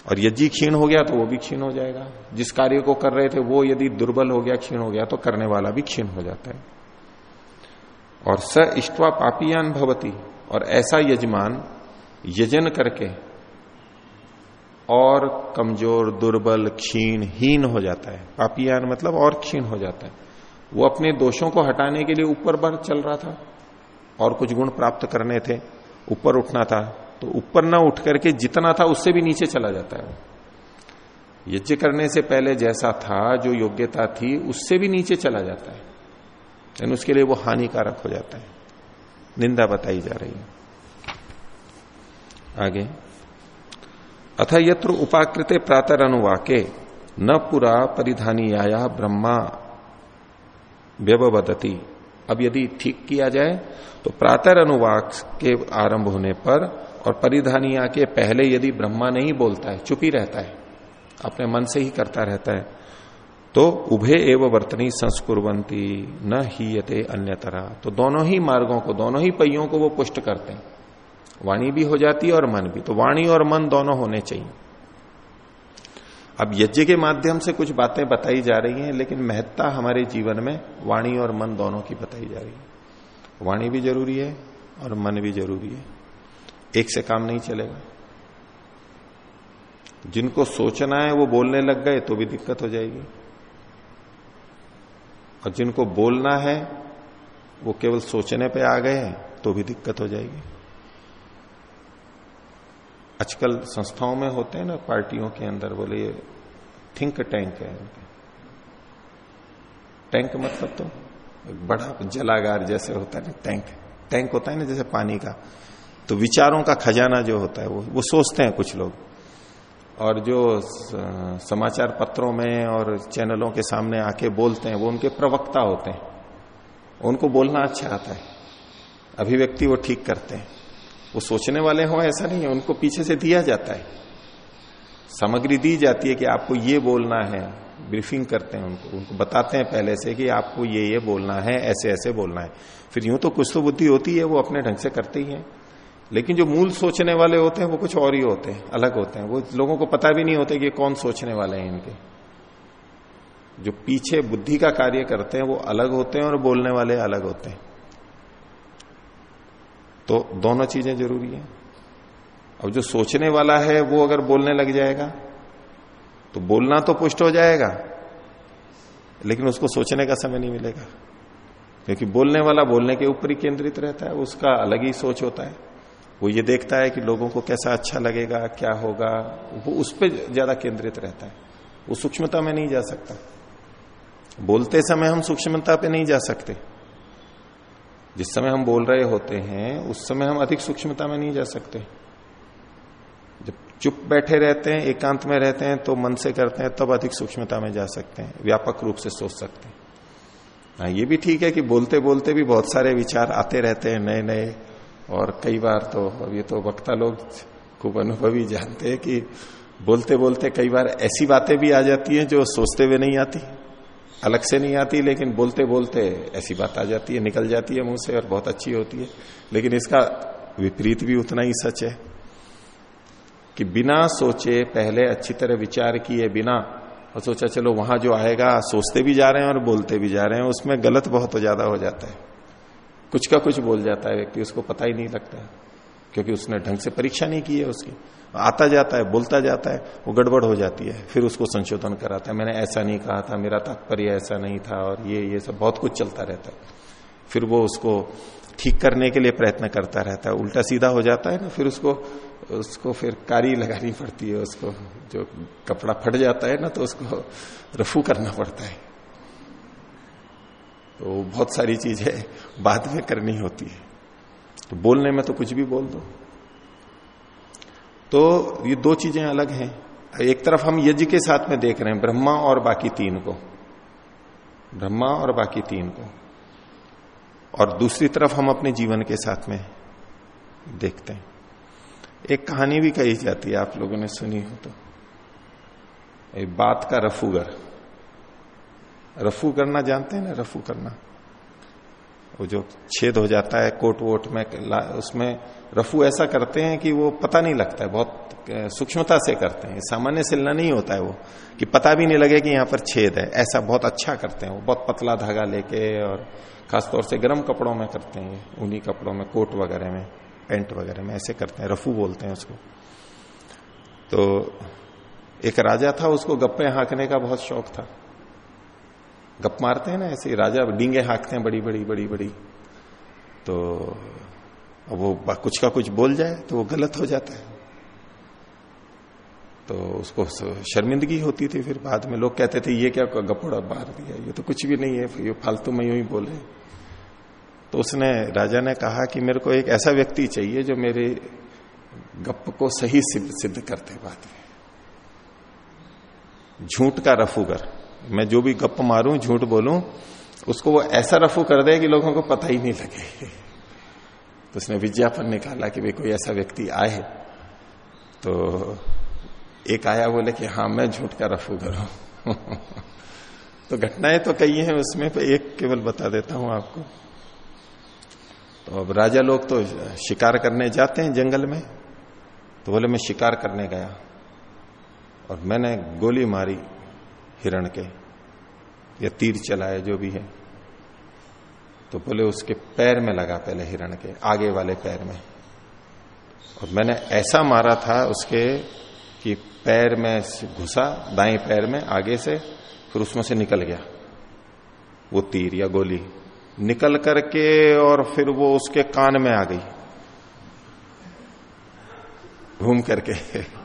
और यज्ञ क्षीण हो गया तो वो भी क्षीण हो जाएगा। जिस कार्य को कर रहे थे, वो यदि दुर्बल हो गया, क्षीण हो गया तो करने वाला भी क्षीण हो जाता है। और स इष्टवा पापियान भवती, और ऐसा यजमान, यजन करके और कमज़ोर, दुर्बल, क्षीण, हीन हो जाता है। पापियान मतलब और क्षीण हो जाता है। वो अपने दोषों को हटाने के लिए ऊपर बढ़ चल रहा था और कुछ गुण प्राप्त करने थे। ऊपर उठना था तो ऊपर ना उठ करके जितना था उससे भी नीचे चला जाता है। वो यज्ञ करने से पहले जैसा था, जो योग्यता थी, उससे भी नीचे चला जाता है। लेकिन उसके लिए वो हानिकारक हो जाता है। निंदा बताई जा रही है। आगे। अथ यत्र उपाकृत प्रातर अनुवाके न पुरा परिधानी आया ब्रह्मा व्यवदती अब यदि ठीक किया जाए तो प्रातर अनुवाक के आरंभ होने पर और परिधानिया के पहले यदि ब्रह्मा नहीं बोलता है, चुप ही रहता है, अपने मन से ही करता रहता है तो उभे एव वर्तनी संस्कुरवंती न ही यते अन्य तरह तो दोनों ही मार्गों को, दोनों ही पहियों को वो पुष्ट करते हैं। वाणी भी हो जाती है और मन भी। तो वाणी और मन दोनों होने चाहिए। अब यज्ञ के माध्यम से कुछ बातें बताई जा रही हैं, लेकिन महत्ता हमारे जीवन में वाणी और मन दोनों की बताई जा रही है। वाणी भी ज़रूरी है और मन भी ज़रूरी है। एक से काम नहीं चलेगा। जिनको सोचना है, वो बोलने लग गए तो भी दिक्कत हो जाएगी। और जिनको बोलना है, वो केवल सोचने पे आ गए हैं तो भी दिक्कत हो जाएगी। आजकल संस्थाओं में होते हैं ना, पार्टियों के अंदर, बोले ये थिंक टैंक है उनके टैंक मतलब तो एक बड़ा जलागार जैसे होता है ना टैंक टैंक होता है ना, जैसे पानी का। तो विचारों का खजाना जो होता है, वो वो सोचते हैं कुछ लोग। और जो समाचार पत्रों में और चैनलों के सामने आके बोलते हैं, वो उनके प्रवक्ता होते हैं। उनको बोलना अच्छा आता है। अभिव्यक्ति वो ठीक करते हैं। वो सोचने वाले हों, ऐसा नहीं है, उनको पीछे से दिया जाता है। सामग्री दी जाती है कि आपको ये बोलना है। ब्रीफिंग करते हैं उनको उनको बताते हैं पहले से कि आपको ये ये बोलना है, ऐसे ऐसे बोलना है। फिर यूँ तो कुछ तो बुद्धि होती है, वो अपने ढंग से करते ही हैं। लेकिन जो मूल सोचने वाले होते हैं, वो कुछ और ही होते हैं, अलग होते हैं। वो लोगों को पता भी नहीं होते कि कौन सोचने वाले हैं इनके। जो पीछे बुद्धि का कार्य करते हैं, वो अलग होते हैं और बोलने वाले अलग होते हैं। तो दोनों चीज़ें ज़रूरी है। अब जो सोचने वाला है, वो अगर बोलने लग जाएगा तो बोलना तो पुष्ट हो जाएगा, लेकिन उसको सोचने का समय नहीं मिलेगा। क्योंकि बोलने वाला बोलने के ऊपर ही केंद्रित रहता है, उसका अलग ही सोच होता है। वो ये देखता है कि लोगों को कैसा अच्छा लगेगा, क्या होगा, वो उस पर ज़्यादा केंद्रित रहता है। वो सूक्ष्मता में नहीं जा सकता। बोलते समय हम सूक्ष्मता पे नहीं जा सकते। जिस समय हम बोल रहे होते हैं, उस समय हम अधिक सूक्ष्मता में नहीं जा सकते। जब चुप बैठे रहते हैं, एकांत में रहते हैं तो मन से करते हैं, तब अधिक सूक्ष्मता में जा सकते हैं, व्यापक रूप से सोच सकते हैं। हाँ ये भी ठीक है कि बोलते बोलते भी बहुत सारे विचार आते रहते हैं नए नए और कई बार तो अब ये तो वक्ता लोग खूब अनुभवी जानते हैं कि बोलते बोलते कई बार ऐसी बातें भी आ जाती हैं जो सोचते हुए नहीं आती, अलग से नहीं आती, लेकिन बोलते बोलते ऐसी बात आ जाती है, निकल जाती है मुँह से और बहुत अच्छी होती है। लेकिन इसका विपरीत भी उतना ही सच है कि बिना सोचे पहले अच्छी तरह विचार किए बिना और सोचा चलो वहाँ जो आएगा, सोचते भी जा रहे हैं और बोलते भी जा रहे हैं, उसमें गलत बहुत ज़्यादा हो जाता है। कुछ का कुछ बोल जाता है व्यक्ति, उसको पता ही नहीं लगता है, क्योंकि उसने ढंग से परीक्षा नहीं की है उसकी। आता जाता है, बोलता जाता है, वो गड़बड़ हो जाती है, फिर उसको संशोधन कराता है, मैंने ऐसा नहीं कहा था, मेरा तात्पर्य ऐसा नहीं था, और ये ये सब बहुत कुछ चलता रहता है। फिर वो उसको ठीक करने के लिए प्रयत्न करता रहता है, उल्टा सीधा हो जाता है ना, फिर उसको उसको फिर कारी लगानी पड़ती है, उसको, जो कपड़ा फट जाता है ना तो उसको रफू करना पड़ता है। तो बहुत सारी चीज़ें बाद में करनी होती है। तो बोलने में तो कुछ भी बोल दो। तो ये दो चीज़ें अलग हैं। एक तरफ़ हम यज्ञ के साथ में देख रहे हैं, ब्रह्मा और बाकी तीन को। ब्रह्मा और बाकी तीन को। और दूसरी तरफ़ हम अपने जीवन के साथ में देखते हैं। एक कहानी भी कही जाती है, आप लोगों ने सुनी हो तो। बात का रफूगर। रफू करना जानते हैं ना, रफू करना। वो जो छेद हो जाता है कोट वोट में उसमें रफू ऐसा करते हैं कि वो पता नहीं लगता है, बहुत सूक्ष्मता से करते हैं। सामान्य सिलना नहीं होता है वो, कि पता भी नहीं लगे कि यहाँ पर छेद है। ऐसा बहुत अच्छा करते हैं वो, बहुत पतला धागा लेके और खासतौर से गर्म कपड़ों में करते हैं उन्हीं कपड़ों में, कोट वगैरह में, पेंट वगैरह में ऐसे करते हैं, रफू बोलते हैं उसको। तो एक राजा था, उसको गप्पे हाँकने का बहुत शौक था। गप मारते हैं ना ऐसे राजा डींगे हाँकते हैं बड़ी बड़ी बड़ी बड़ी। तो अब वो कुछ का कुछ बोल जाए तो वो गलत हो जाता है। तो उसको शर्मिंदगी होती थी, फिर बाद में लोग कहते थे, ये क्या गपोड़ा मार दिया? ये तो कुछ भी नहीं है ये फालतू में यूँ ही बोले तो उसने, राजा ने कहा कि मेरे को एक ऐसा व्यक्ति चाहिए जो मेरे गप को सही सिद्ध सिद्ध करते बात में। झूठ का रफूगर। मैं जो भी गप मारूं, झूठ बोलूँ, उसको वो ऐसा रफू कर दे कि लोगों को पता ही नहीं लगे। तो उसने विज्ञापन निकाला कि भाई कोई ऐसा व्यक्ति आए। तो एक आया, बोले कि हाँ मैं झूठ का रफू करूँ। तो घटनाएँ तो कई हैं, उसमें पर एक केवल बता देता हूँ आपको। तो अब राजा लोग तो शिकार करने जाते हैं जंगल में। तो बोले, मैं शिकार करने गया और मैंने गोली मारी। हिरण के, या तीर चलाए जो भी है। तो बोले उसके पैर में लगा पहले हिरण के, आगे वाले पैर में। और मैंने ऐसा मारा था उसके कि पैर में घुसा, दाएँ पैर में आगे से, फिर उसमें से निकल गया। वो तीर या गोली निकल करके और फिर वो उसके कान में आ गई। घूम करके।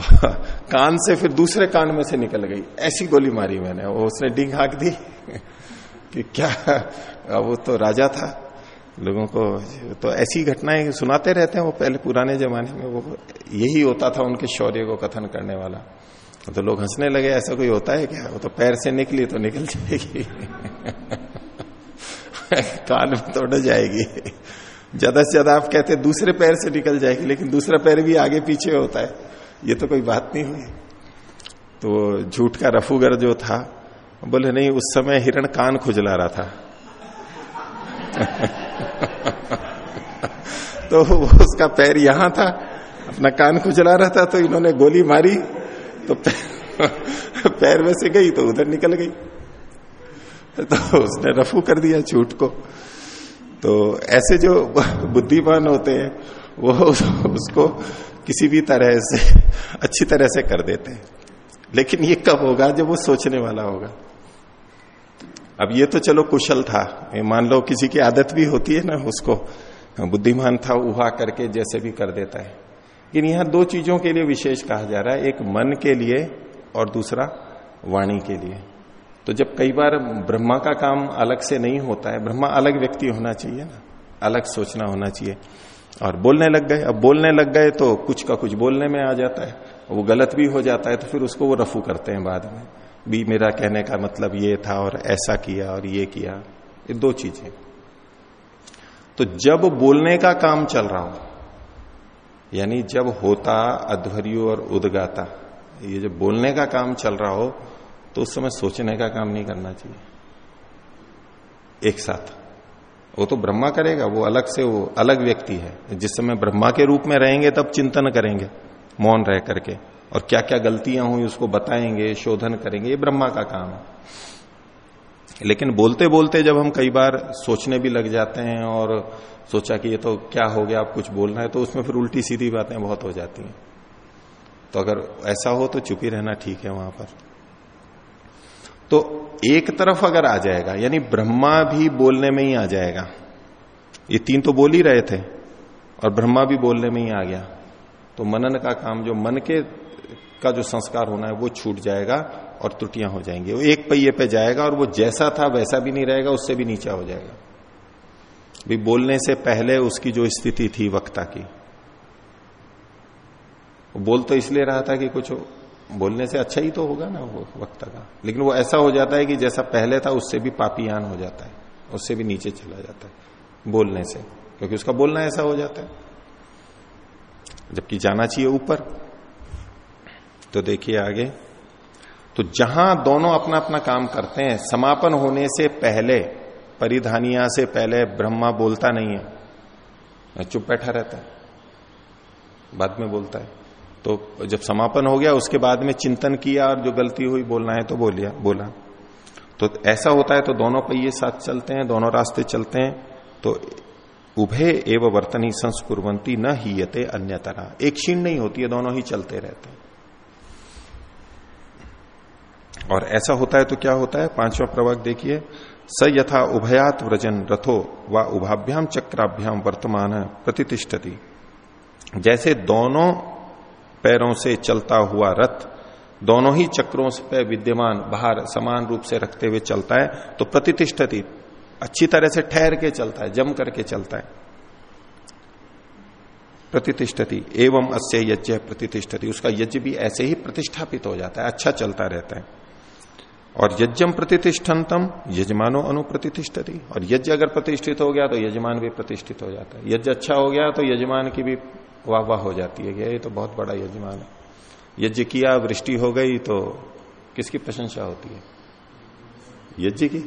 कान से फिर दूसरे कान में से निकल गई। ऐसी गोली मारी मैंने। वो उसने डिंग हाँक दी कि क्या? वो तो राजा था। लोगों को तो ऐसी घटनाएँ सुनाते रहते हैं वो पहले पुराने जमाने में। वो यही होता था उनके शौर्य को कथन करने वाला। तो लोग हंसने लगे, ऐसा कोई होता है क्या? वो तो पैर से निकली तो निकल जाएगी। कान में तो उड़ जाएगी। ज़्यादा से ज़्यादा आप कहते दूसरे पैर से निकल जाएगी, लेकिन दूसरा पैर भी आगे पीछे होता है। ये तो कोई बात नहीं हुई। तो झूठ का रफूगर जो था बोले नहीं उस समय हिरण कान खुजला रहा था। तो उसका पैर यहाँ था अपना कान खुजला रहा था तो इन्होंने गोली मारी तो पैर, पैर में से गई तो उधर निकल गई। तो उसने रफू कर दिया झूठ को। तो ऐसे जो बुद्धिमान होते हैं वो उसको किसी भी तरह से, अच्छी तरह से कर देते हैं। लेकिन ये कब होगा? जब वो सोचने वाला होगा। अब ये तो चलो कुशल था। मान लो किसी की आदत भी होती है ना, उसको बुद्धिमान था, उहा करके जैसे भी कर देता है। लेकिन यहाँ दो चीज़ों के लिए विशेष कहा जा रहा है। एक मन के लिए और दूसरा वाणी के लिए। तो जब कई बार ब्रह्मा का काम अलग से नहीं होता है, ब्रह्मा अलग व्यक्ति होना चाहिए ना। अलग सोचना होना चाहिए। और बोलने लग गए। अब बोलने लग गए तो कुछ का कुछ बोलने में आ जाता है। वो गलत भी हो जाता है तो फिर उसको वो रफू करते हैं बाद में। भी मेरा कहने का मतलब ये था और ऐसा किया और ये किया। ये दो चीज़ें। तो जब बोलने का काम चल रहा हो, यानी जब होता अध्वर्यु और उदगाता, ये जब बोलने का काम चल रहा हो तो उस समय सोचने का काम नहीं करना चाहिए। एक साथ। वो तो ब्रह्मा करेगा, वो अलग से वो अलग व्यक्ति है। जिस समय ब्रह्मा के रूप में रहेंगे, तब चिंतन करेंगे, मौन रह करके। और क्या क्या गलतियाँ हुई उसको बताएँगे, शोधन करेंगे, ये ब्रह्मा का काम है। लेकिन बोलते बोलते जब हम कई बार सोचने भी लग जाते हैं और सोचा कि ये तो क्या हो गया आप कुछ बोलना है तो उसमें फिर उल्टी सीधी बातें बहुत हो जाती हैं। तो अगर ऐसा हो तो चुप ही रहना ठीक है वहाँ पर। तो एक तरफ़ अगर आ जाएगा, यानी ब्रह्मा भी बोलने में ही आ जाएगा। ये तीन तो बोल ही रहे थे, और ब्रह्मा भी बोलने में ही आ गया। तो मनन का काम जो मन के, का जो संस्कार होना है, वो छूट जाएगा और त्रुटियाँ हो जाएँगी। वो एक पहिए पे जाएगा और वो जैसा था वैसा भी नहीं रहेगा, उससे भी नीचा हो जाएगा। भी बोलने से पहले उसकी जो स्थिति थी वक्ता की। बोल तो इसलिए रहा था कि कुछ बोलने से अच्छा ही तो होगा ना वो वक्ता का। लेकिन वो ऐसा हो जाता है कि जैसा पहले था, उससे भी पापियान हो जाता है। उससे भी नीचे चला जाता है बोलने से, क्योंकि उसका बोलना ऐसा हो जाता है। जबकि जाना चाहिए ऊपर। तो देखिए आगे। तो जहाँ दोनों अपना अपना काम करते हैं, समापन होने से पहले, परिधानिया से पहले ब्रह्मा बोलता नहीं है। चुप बैठा रहता है। बाद में बोलता है। तो जब समापन हो गया, उसके बाद में चिंतन किया और जो गलती हुई, बोलना है तो बोलिया, बोला। तो ऐसा होता है तो दोनों पहिए साथ चलते हैं, दोनों रास्ते चलते हैं। तो उभय एवं वर्तनी संस्कुरवंती न ही यते अन्य तरह एक क्षीण नहीं होती है, दोनों ही चलते रहते हैं। और ऐसा होता है तो क्या होता है? पांचवा प्रवक देखिए। स यथा उभयात व्रजन रथो व उभाभ्याम चक्राभ्याम वर्तमान प्रतिष्ठती जैसे दोनों पैरों से चलता हुआ रथ दोनों ही चक्रों से विद्यमान बाहर समान रूप से रखते हुए चलता है तो प्रतिष्ठती अच्छी तरह से ठहर के चलता है, जम करके चलता है। प्रतिष्ठती, एवं अस्य यज्ञ प्रतिष्ठती, उसका यज्ञ भी ऐसे ही प्रतिष्ठापित हो जाता है अच्छा चलता रहता है। और यज्ञम प्रतिष्ठनतम, यजमानो अनुप्रतिष्ठती और यज्ञ अगर प्रतिष्ठित हो गया तो यजमान भी प्रतिष्ठित हो जाता है। यज्ञ अच्छा हो गया तो यजमान की भी वाह वाह हो जाती है ये तो बहुत बड़ा यजमान है। यज्ञ किया वृष्टि हो गई तो किसकी प्रशंसा होती है? यज्ञ की?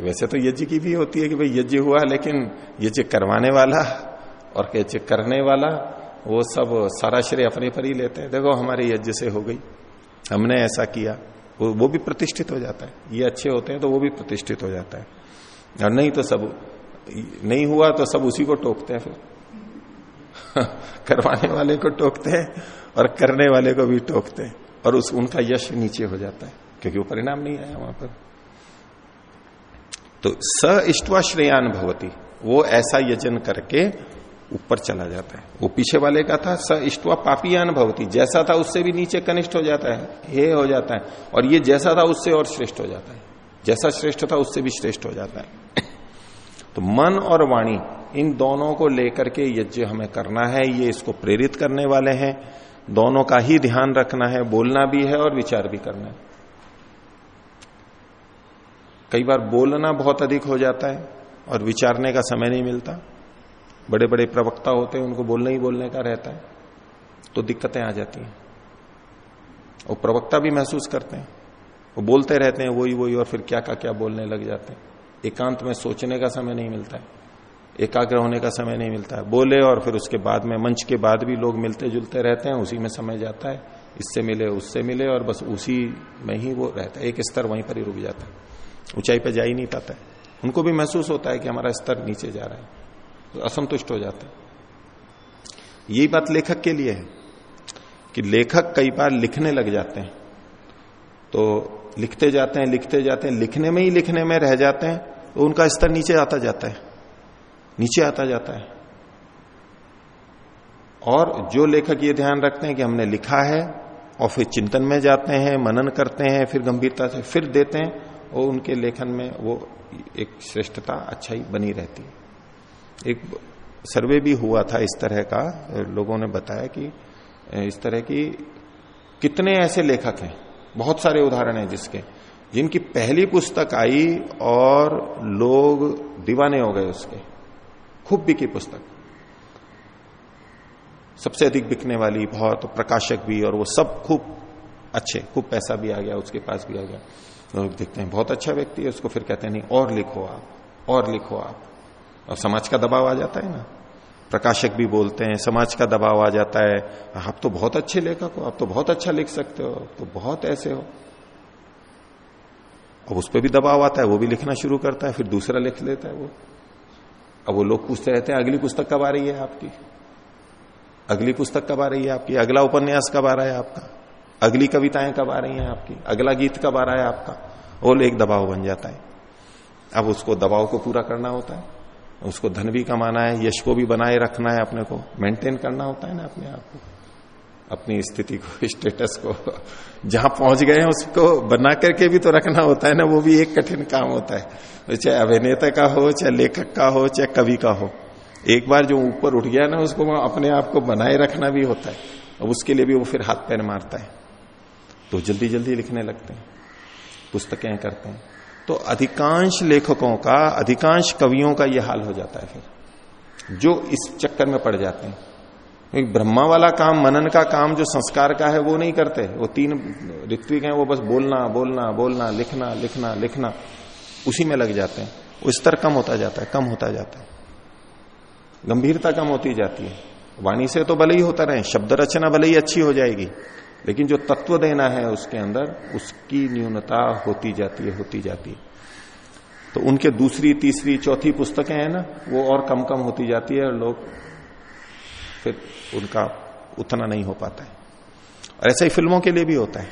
वैसे तो यज्ञ की भी होती है कि भाई यज्ञ हुआ, लेकिन यज्ञ करवाने वाला और यज्ञ करने वाला, वो सब सारा श्रेय अपने पर ही लेते हैं। देखो, हमारे यज्ञ से हो गई। हमने ऐसा किया। वो वो भी प्रतिष्ठित हो जाता है। ये अच्छे होते हैं तो वो भी प्रतिष्ठित हो जाता है। और नहीं तो सब, नहीं हुआ तो सब उसी को टोकते हैं फिर। करवाने वाले को टोकते हैं और करने वाले को भी टोकते हैं और उस, उनका यश नीचे हो जाता है, क्योंकि वो परिणाम नहीं आया वहाँ पर। तो स इष्टवा श्रेयान भवती, वो ऐसा यजन करके ऊपर चला जाता है। वो पीछे वाले का था, स इष्टवा पापियान भवती, जैसा था उससे भी नीचे कनिष्ठ हो जाता है, हे हो जाता है, और ये जैसा था उससे और श्रेष्ठ हो जाता है। जैसा श्रेष्ठ था उससे भी श्रेष्ठ हो जाता है। तो मन और वाणी इन दोनों को लेकर के यज्ञ हमें करना है, ये इसको प्रेरित करने वाले हैं। दोनों का ही ध्यान रखना है, बोलना भी है और विचार भी करना है। कई बार बोलना बहुत अधिक हो जाता है और विचारने का समय नहीं मिलता। बड़े बड़े प्रवक्ता होते हैं, उनको बोलने ही बोलने का रहता है तो दिक्कतें आ जाती हैं। वो प्रवक्ता भी महसूस करते हैं, वो बोलते रहते हैं वही वही और फिर क्या का क्या बोलने लग जाते हैं। एकांत में सोचने का समय नहीं मिलता है। एकाग्र होने का समय नहीं मिलता है। बोले और फिर उसके बाद में, मंच के बाद भी लोग मिलते जुलते रहते हैं, उसी में समय जाता है। इससे मिले, उससे मिले और बस उसी में ही वो रहता है। एक स्तर वहीं पर ही रुक जाता है। ऊंचाई पर जा ही नहीं पाता है। उनको भी महसूस होता है कि हमारा स्तर नीचे जा रहा है। तो असंतुष्ट हो जाता है। यही बात लेखक के लिए है कि लेखक कई बार लिखने लग जाते हैं। तो लिखते जाते हैं, लिखते जाते हैं, लिखने में ही लिखने में रह जाते हैं तो उनका स्तर नीचे आता जाता है। नीचे आता जाता है। और जो लेखक ये ध्यान रखते हैं कि हमने लिखा है और फिर चिंतन में जाते हैं, मनन करते हैं, फिर गंभीरता से फिर देते हैं और उनके लेखन में वो एक श्रेष्ठता अच्छाई बनी रहती है। एक सर्वे भी हुआ था इस तरह का, लोगों ने बताया कि इस तरह की कितने ऐसे लेखक हैं, बहुत सारे उदाहरण हैं जिसके, जिनकी पहली पुस्तक आई और लोग दीवाने हो गए उसके। खूब बिकी पुस्तक। सबसे अधिक बिकने वाली बहुत प्रकाशक भी और वो सब खूब अच्छे, खूब पैसा भी आ गया, उसके पास भी आ गया। लोग देखते हैं, बहुत अच्छा व्यक्ति है, उसको फिर कहते हैं, नहीं, और लिखो आप, और लिखो आप। और समाज का दबाव आ जाता है ना। प्रकाशक भी बोलते हैं, समाज का दबाव आ जाता है। आप तो बहुत अच्छे लेखक हो, आप तो बहुत अच्छा लिख सकते हो तो बहुत ऐसे हो। अब उस पर भी दबाव आता है, वो भी लिखना शुरू करता है, फिर दूसरा लिख लेता है वो। अब वो लोग पूछते रहते हैं, अगली पुस्तक कब आ रही है आपकी? अगली पुस्तक कब आ रही है आपकी? अगला उपन्यास कब आ रहा है आपका? अगली कविताएँ कब आ रही हैं आपकी? अगला गीत कब आ रहा है आपका? वो एक दबाव बन जाता है। अब उसको दबाव को पूरा करना होता है। उसको धन भी कमाना है, यश को भी बनाए रखना है अपने को। मेंटेन करना होता है ना अपने आप को। अपनी स्थिति को स्टेटस को। जहाँ पहुँच गए हैं, उसको बना करके भी तो रखना होता है ना, वो भी एक कठिन काम होता है। चाहे अभिनेता का हो, चाहे लेखक का हो, चाहे कवि का हो, एक बार जो ऊपर उठ गया ना, उसको अपने आप को बनाए रखना भी होता है। अब उसके लिए भी वो फिर हाथ पैर मारता है। तो जल्दी जल्दी लिखने लगते हैं, पुस्तकें करते हैं। तो अधिकांश लेखकों का, अधिकांश कवियों का यह हाल हो जाता है फिर, जो इस चक्कर में पड़ जाते हैं। ब्रह्मा वाला काम, मनन का काम जो संस्कार का है, वो नहीं करते। वो तीन ऋत्विक हैं, वो बस बोलना बोलना बोलना, लिखना लिखना लिखना, उसी में लग जाते हैं। वो स्तर कम होता जाता है, कम होता जाता है। गंभीरता कम होती जाती है। वाणी से तो भले ही होता रहे, शब्द रचना भले ही अच्छी हो जाएगी, लेकिन जो तत्व देना है उसके अंदर, उसकी न्यूनता होती जाती है, होती जाती है। तो उनके दूसरी, तीसरी, चौथी पुस्तकें हैं ना, वो और कम कम होती जाती है और लोग फिर उनका उतना नहीं हो पाता है। और ऐसा ही फ़िल्मों के लिए भी होता है।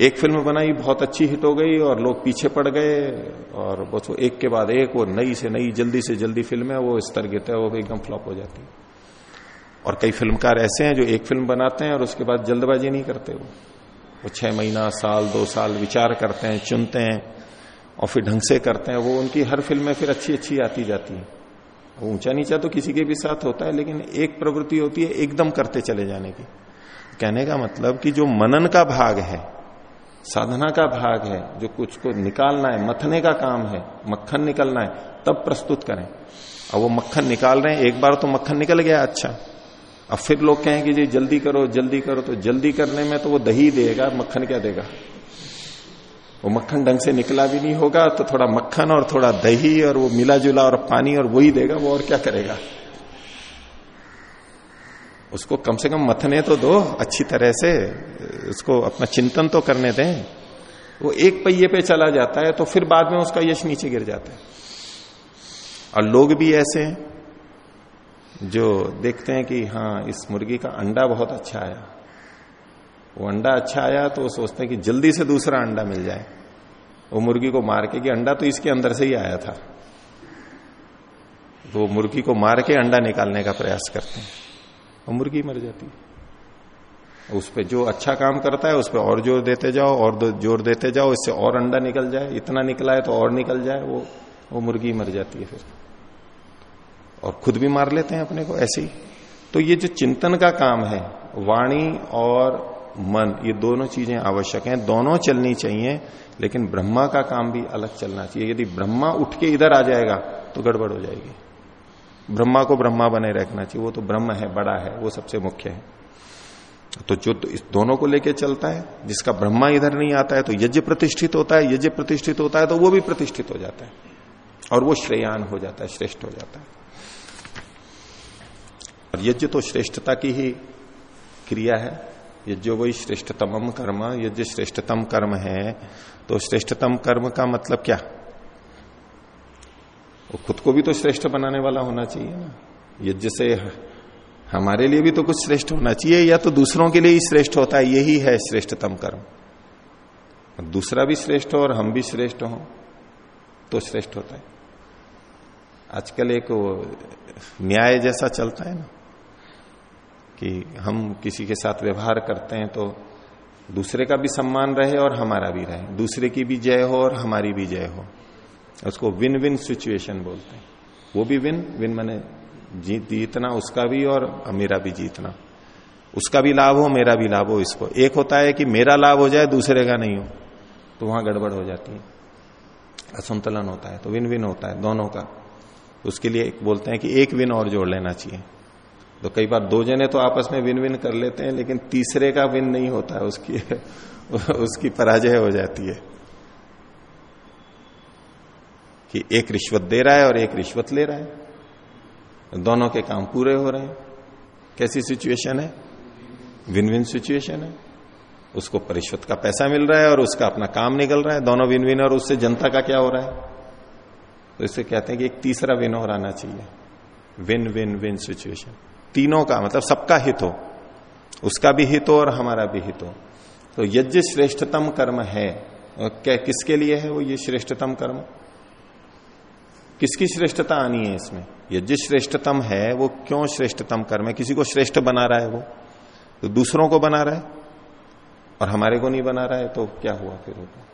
एक फ़िल्म बनाई, बहुत अच्छी हिट हो गई और लोग पीछे पड़ गए और बस वो एक के बाद एक, वो नई से नई, जल्दी से जल्दी फ़िल्म है, वो स्तर गिरता है वो एकदम फ्लॉप हो जाती है। और कई फिल्मकार ऐसे हैं जो एक फ़िल्म बनाते हैं और उसके बाद जल्दबाजी नहीं करते वो। वो छह महीना, साल, दो साल विचार करते हैं, चुनते हैं और फिर ढंग से करते हैं। वो उनकी हर फ़िल्म में फिर अच्छी अच्छी आती जाती है। ऊँचा नीचा तो किसी के भी साथ होता है, लेकिन एक प्रवृत्ति होती है एकदम करते चले जाने की। कहने का मतलब कि जो मनन का भाग है, साधना का भाग है, जो कुछ को निकालना है, मथने का काम है, मक्खन निकलना है, तब प्रस्तुत करें। अब वो मक्खन निकाल रहे हैं, एक बार तो मक्खन निकल गया अच्छा। अब फिर लोग कहें कि जी जल्दी करो जल्दी करो तो जल्दी करने में तो वो दही देगा, मक्खन क्या देगा? वो मक्खन ढंग से निकला भी नहीं होगा तो थोड़ा मक्खन और थोड़ा दही और वो मिला जुला और पानी और वही देगा, वो और क्या करेगा? उसको कम से कम मथने तो दो, अच्छी तरह से, उसको अपना चिंतन तो करने दें। वो एक पहिए पे चला जाता है तो फिर बाद में उसका यश नीचे गिर जाता है। और लोग भी ऐसे हैं, जो देखते हैं कि हाँ इस मुर्गी का अंडा बहुत अच्छा आया वो अंडा अच्छा आया तो वो सोचते हैं कि जल्दी से दूसरा अंडा मिल जाए। वो मुर्गी को मार के, कि अंडा तो इसके अंदर से ही आया था। तो मुर्गी को मार के अंडा निकालने का प्रयास करते हैं। और मुर्गी मर जाती है। उस पर जो अच्छा काम करता है, उस पर और ज़ोर देते जाओ, और ज़ोर देते जाओ, इससे और अंडा निकल जाए। इतना निकला है तो और निकल जाए, वो वो मुर्गी मर जाती है फिर। और खुद भी मार लेते हैं अपने को, ऐसे ही। तो ये जो चिंतन का काम है, वाणी और मन, ये दोनों चीज़ें आवश्यक हैं। दोनों चलनी चाहिए, लेकिन ब्रह्मा का काम भी अलग चलना चाहिए। यदि ब्रह्मा उठ के इधर आ जाएगा तो गड़बड़ हो जाएगी। ब्रह्मा को ब्रह्मा बने रखना चाहिए। वो तो ब्रह्म है, बड़ा है, वो सबसे मुख्य है। तो जो तो इस दोनों को लेके चलता है, जिसका ब्रह्मा इधर नहीं आता है तो यज्ञ प्रतिष्ठित होता है, यज्ञ प्रतिष्ठित होता है तो वो भी प्रतिष्ठित हो जाता है। और वो श्रेयान हो जाता है, श्रेष्ठ हो जाता है। और यज्ञ तो श्रेष्ठता की ही क्रिया है। यज्ञ वही श्रेष्ठतम कर्म यज्ञ श्रेष्ठतम कर्म है तो श्रेष्ठतम कर्म का मतलब क्या? वो खुद को भी तो श्रेष्ठ बनाने वाला होना चाहिए ना। यज्ञ से हमारे लिए भी तो कुछ श्रेष्ठ होना चाहिए, या तो दूसरों के लिए ही श्रेष्ठ होता है, यही है श्रेष्ठतम कर्म। दूसरा भी श्रेष्ठ हो और हम भी श्रेष्ठ हो तो श्रेष्ठ होता है। आजकल एक न्याय जैसा चलता है ना। कि हम किसी के साथ व्यवहार करते हैं तो दूसरे का भी सम्मान रहे और हमारा भी रहे। दूसरे की भी जय हो और हमारी भी जय हो। उसको विन विन सिचुएशन बोलते हैं। वो भी विन विन मैंने जीत, जीतना, उसका भी और मेरा भी जीतना। उसका भी लाभ हो, मेरा भी लाभ हो, इसको। एक होता है कि मेरा लाभ हो जाए, दूसरे का नहीं हो तो वहाँ गड़बड़ हो जाती है। असंतुलन होता है तो विन विन होता है, दोनों का। उसके लिए एक बोलते हैं कि एक विन और जोड़ लेना चाहिए। तो कई बार दो जने तो आपस में विन विन कर लेते हैं, लेकिन तीसरे का विन नहीं होता है उसकी उसकी पराजय हो जाती है। कि एक रिश्वत दे रहा है और एक रिश्वत ले रहा है। दोनों के काम पूरे हो रहे हैं। कैसी सिचुएशन है? विन विन सिचुएशन है। उसको परिश्वत का पैसा मिल रहा है और उसका अपना काम निकल रहा है। दोनों विन विन और उससे जनता का क्या हो रहा है? तो इससे कहते हैं कि एक तीसरा विन और आना चाहिए। Win win win situation. तीनों का मतलब सबका हित हो। उसका भी हित हो और हमारा भी हित हो। तो यज्ञ श्रेष्ठतम कर्म है। क्या, किसके लिए है वो ये श्रेष्ठतम कर्म? किसकी श्रेष्ठता आनी है इसमें? यज्ञ श्रेष्ठतम है, वो क्यों श्रेष्ठतम कर्म है? किसी को श्रेष्ठ बना रहा है वो? तो दूसरों को बना रहा है? और हमारे को नहीं बना रहा है तो क्या हुआ फिर होगा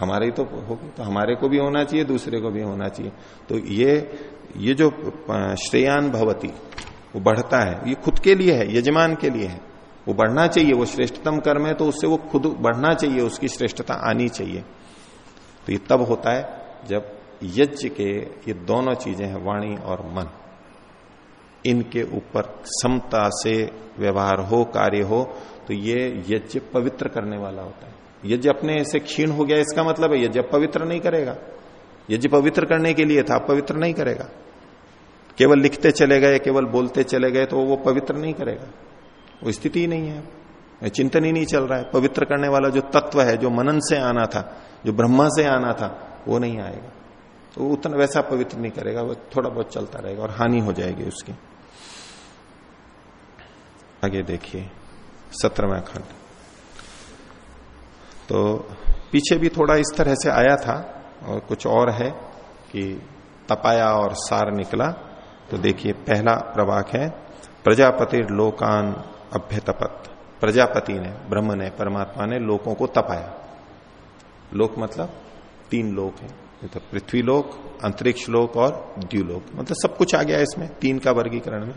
हमारे ही तो होगी तो हमारे को भी होना चाहिए, दूसरे को भी होना चाहिए। तो ये ये जो श्रेयान भवती वो बढ़ता है, ये खुद के लिए है, यजमान के लिए है। वो बढ़ना चाहिए, वो श्रेष्ठतम कर्म है तो उससे वो खुद बढ़ना चाहिए, उसकी श्रेष्ठता आनी चाहिए। तो ये तब होता है जब यज्ञ के ये दोनों चीज़ें हैं, वाणी और मन। इनके ऊपर समता से व्यवहार हो, कार्य हो तो ये यज्ञ पवित्र करने वाला होता है। यज्ञ अपने से क्षीण हो गया, इसका मतलब है यज्ञ पवित्र नहीं करेगा। यज्ञ पवित्र करने के लिए था, पवित्र नहीं करेगा। केवल लिखते चले गए, केवल बोलते चले गए तो वो पवित्र नहीं करेगा। वो स्थिति ही नहीं है। चिंतन ही नहीं चल रहा है। पवित्र करने वाला जो तत्व है, जो मनन से आना था, जो ब्रह्मा से आना था, वो नहीं आएगा। तो उतना वैसा पवित्र नहीं करेगा, वो थोड़ा बहुत चलता रहेगा और हानि हो जाएगी उसकी। आगे देखिए, सत्रहवा खंड। तो पीछे भी थोड़ा इस तरह से आया था और कुछ और है कि तपाया और सार निकला। तो देखिए, पहला प्रवाक है, प्रजापति लोकान अभ्यतपत। प्रजापति ने, ब्रह्म ने, परमात्मा ने लोकों को तपाया। लोक मतलब तीन लोक है तो पृथ्वी लोक, अंतरिक्ष लोक और द्व्यूलोक मतलब सब कुछ आ गया इसमें, तीन का वर्गीकरण में।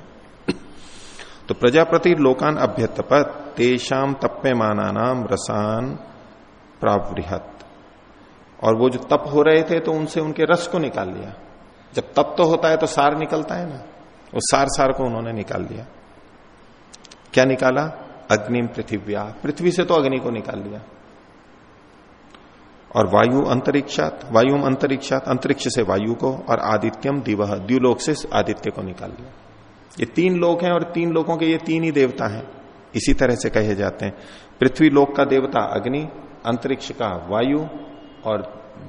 तो प्रजापति लोकान अभ्यतपत तेषाम तप्य माना नाम रसान प्रावृहत। और वो जो तप हो रहे थे तो उनसे उनके रस को निकाल लिया। जब तप तो होता है तो सार निकलता है ना। उस सार सार को उन्होंने निकाल लिया क्या निकाला? अग्निम पृथ्व्या। पृथ्वी से तो अग्नि को निकाल लिया और वायु अंतरिक्षात वायु अंतरिक्षात, अंतरिक्ष से वायु को और आदित्यम दिवह द्व्यूलोक से आदित्य को निकाल लिया ये तीन लोक हैं और तीन लोगों के ये तीन ही देवता हैं। इसी तरह से कहे जाते हैं। पृथ्वी लोक का देवता अग्नि, अंतरिक्ष का वायु और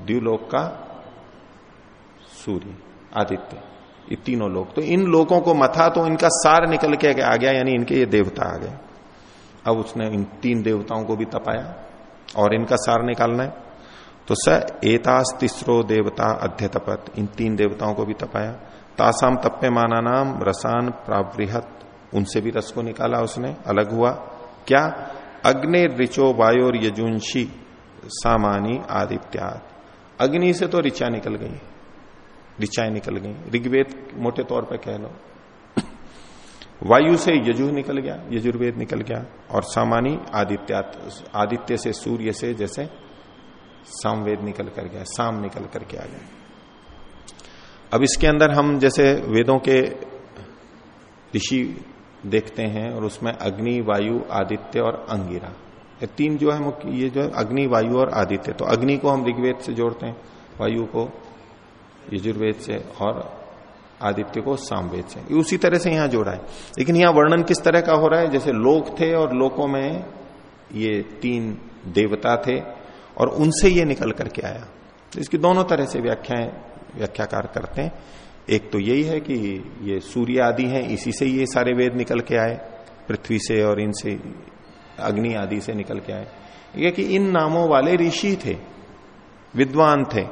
द्व्यूलोक का सूर्य। आदित्य। ये तीनों लोग। तो इन लोगों को मथा तो इनका सार निकल के आ गया, यानी इनके ये देवता आ गए। अब उसने इन तीन देवताओं को भी तपाया और इनका सार निकालना है। तो स एतास तीसरो देवता अध्यतपत। इन तीन देवताओं को भी तपाया। तासाम तप्य माना नाम रसान प्रावृहत। उनसे भी रस को निकाला उसने। अलग हुआ। क्या? अग्नि ऋचो वायोर यजुंशी सामानी आदित्यात। अग्नि से तो ऋचा निकल गई। ऋचाएँ निकल गई। ऋग्वेद मोटे तौर पर कह लो। वायु से यजु निकल गया, यजुर्वेद निकल गया, और सामानी आदित्यात, आदित्य से सूर्य से जैसे सामवेद निकल कर गया, साम निकल करके आ गया। अब इसके अंदर हम जैसे वेदों के ऋषि देखते हैं, और उसमें अग्नि, वायु, आदित्य और अंगिरा। ये तीन जो है ये जो अग्नि, वायु और आदित्य। तो अग्नि को हम ऋग्वेद से जोड़ते हैं, वायु को यजुर्वेद से और आदित्य को सामवेद से। उसी तरह से यहाँ जोड़ा है। लेकिन यहाँ वर्णन किस तरह का हो रहा है? जैसे लोक थे और लोकों में ये तीन देवता थे और उनसे ये निकल करके आया। तो इसकी दोनों तरह से व्याख्याएँ, व्याख्याकार करते हैं। एक तो यही है कि ये सूर्य आदि हैं, इसी से ये सारे वेद निकल के आए, पृथ्वी से और इनसे, अग्नि आदि से निकल के आए। ये कि इन नामों वाले ऋषि थे, विद्वान थे,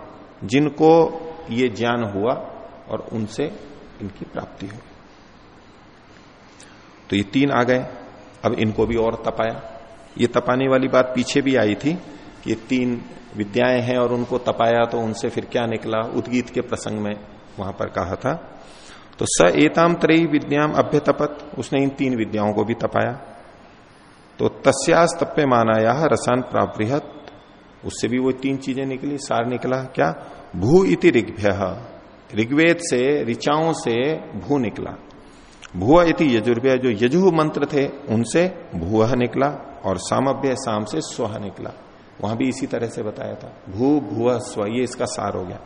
जिनको ये ज्ञान हुआ और उनसे इनकी प्राप्ति हुई। तो ये तीन आ गए। अब इनको भी और तपाया। ये तपाने वाली बात पीछे भी आई थी कि ये तीन विद्याएँ हैं और उनको तपाया तो उनसे फिर क्या निकला? उदगीत के प्रसंग में वहाँ पर कहा था। तो स एताम त्रयी विद्याम अभ्य तपत उसने इन तीन विद्याओं को भी तपाया। तो तस्यास तप्य मानाया रसान प्रावृहत उससे भी वो तीन चीज़ें निकली। सार निकला। क्या? भू इति ऋग्भ्य। ऋग्वेद से, ऋचाओं से भू निकला। भुआ इति यजुर्भ्य, जो यजु मंत्र थे, उनसे भूह निकला और सामभ्य, साम से स्व निकला। वहाँ भी इसी तरह से बताया था। भू भुआ स्व, ये इसका सार हो गया।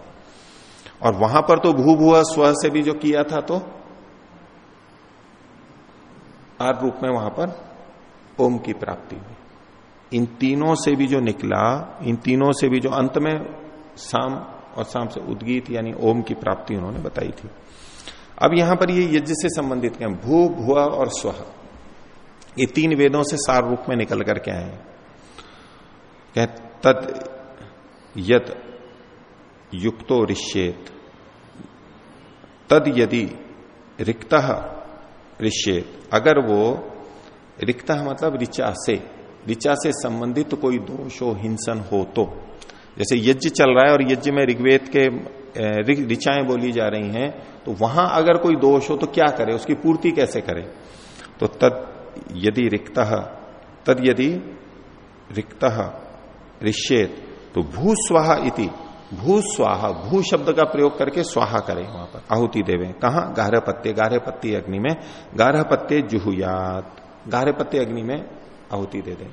और वहाँ पर तो भू भुआ स्व से भी जो किया था तो आर रूप में वहाँ पर ओम की प्राप्ति हुई। इन तीनों से भी जो निकला, इन तीनों से भी जो अंत में साम और शाम से उद्गीत यानी ओम की प्राप्ति उन्होंने बताई थी। अब यहाँ पर ये यज्ञ से संबंधित क्या भू भुआ और स्व। ये तीन वेदों से सार रूप में निकल करके आए कह यद युक्तो ऋष्येत। तद यदि रिक्त ऋष्येत। अगर वो रिक्त मतलब ऋचा से ऋचा से संबंधित कोई दोष हो, हिंसन हो तो। जैसे यज्ञ चल रहा है और यज्ञ में ऋग्वेद के ऋचाएँ बोली जा रही हैं तो वहाँ अगर कोई दोष हो तो क्या करे? उसकी पूर्ति कैसे करे? तो तद यदि रिक्त, तद यदि रिक्त ऋष्येत तो भूस्वाहा इति भू स्वाहा भू शब्द का प्रयोग करके स्वाहा करें वहाँ पर। आहुति देवे। कहा? गारह पत्ते गारह पत्ती अग्नि में। गारह पत्ते जुहुयात। गारह पत्ते अग्नि में आहुति दे दें।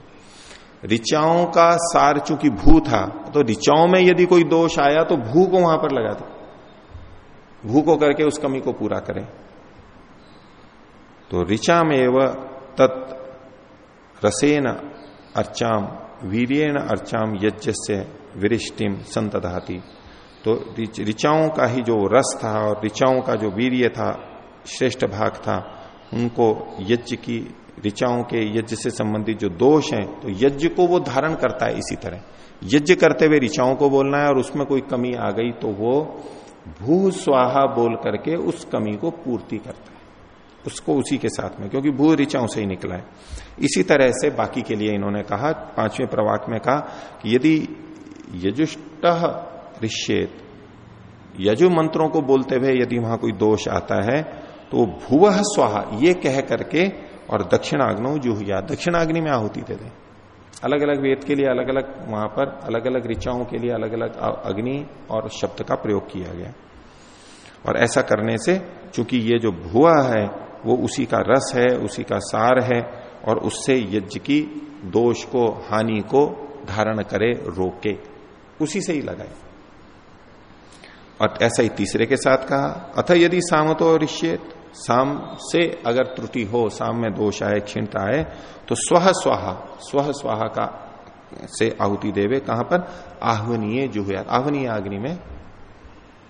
ऋचाओं का सार चूँकि भू था तो ऋचाओं में यदि कोई दोष आया तो भू को वहाँ पर लगा दे। भू को करके उस कमी को पूरा करें। तो ऋचा में व तत् रसेन अर्चाम, वीरियण अर्चाम यज्ञ से विरिष्टिम संतधाती तो ऋचाओं का ही जो रस था और ऋचाओं का जो वीर्य था, श्रेष्ठ भाग था, उनको यज्ञ की ऋचाओं के यज्ञ से संबंधित जो दोष हैं तो यज्ञ को वो धारण करता है इसी तरह। यज्ञ करते हुए ऋचाओं को बोलना है और उसमें कोई कमी आ गई तो वो भू स्वाहा बोल करके उस कमी को पूर्ति करता है। उसको उसी के साथ में, क्योंकि भू ऋचाओं से ही निकला है। इसी तरह से बाकी के लिए इन्होंने कहा, पाँचवें प्रवाक में कहा कि यदि यजुष्ट ऋषेत यजु मंत्रों को बोलते हुए यदि वहाँ कोई दोष आता है तो भुव स्वाहा, ये कह करके और दक्षिणाग्नो जुहुया दक्षिणाग्नि में आहुति दे दें। अलग अलग वेद के लिए अलग अलग वहाँ पर अलग अलग ऋचाओं के लिए अलग अलग अग्नि और शब्द का प्रयोग किया गया। और ऐसा करने से, चूँकि ये जो भुआ है, वो उसी का रस है, उसी का सार है, और उससे यज्ञ की दोष को, हानि को धारण करे, रोके। उसी से ही लगाए। और ऐसा ही तीसरे के साथ कहा, अथ यदि सामतो ऋष्येत। साम से अगर त्रुटि हो, साम में दोष आए क्षीणता आए तो स्व स्वाहा स्व स्वाहा का से आहुति देवे। कहाँ पर? आह्वनीय जुहुया आह्वनीय अग्नि में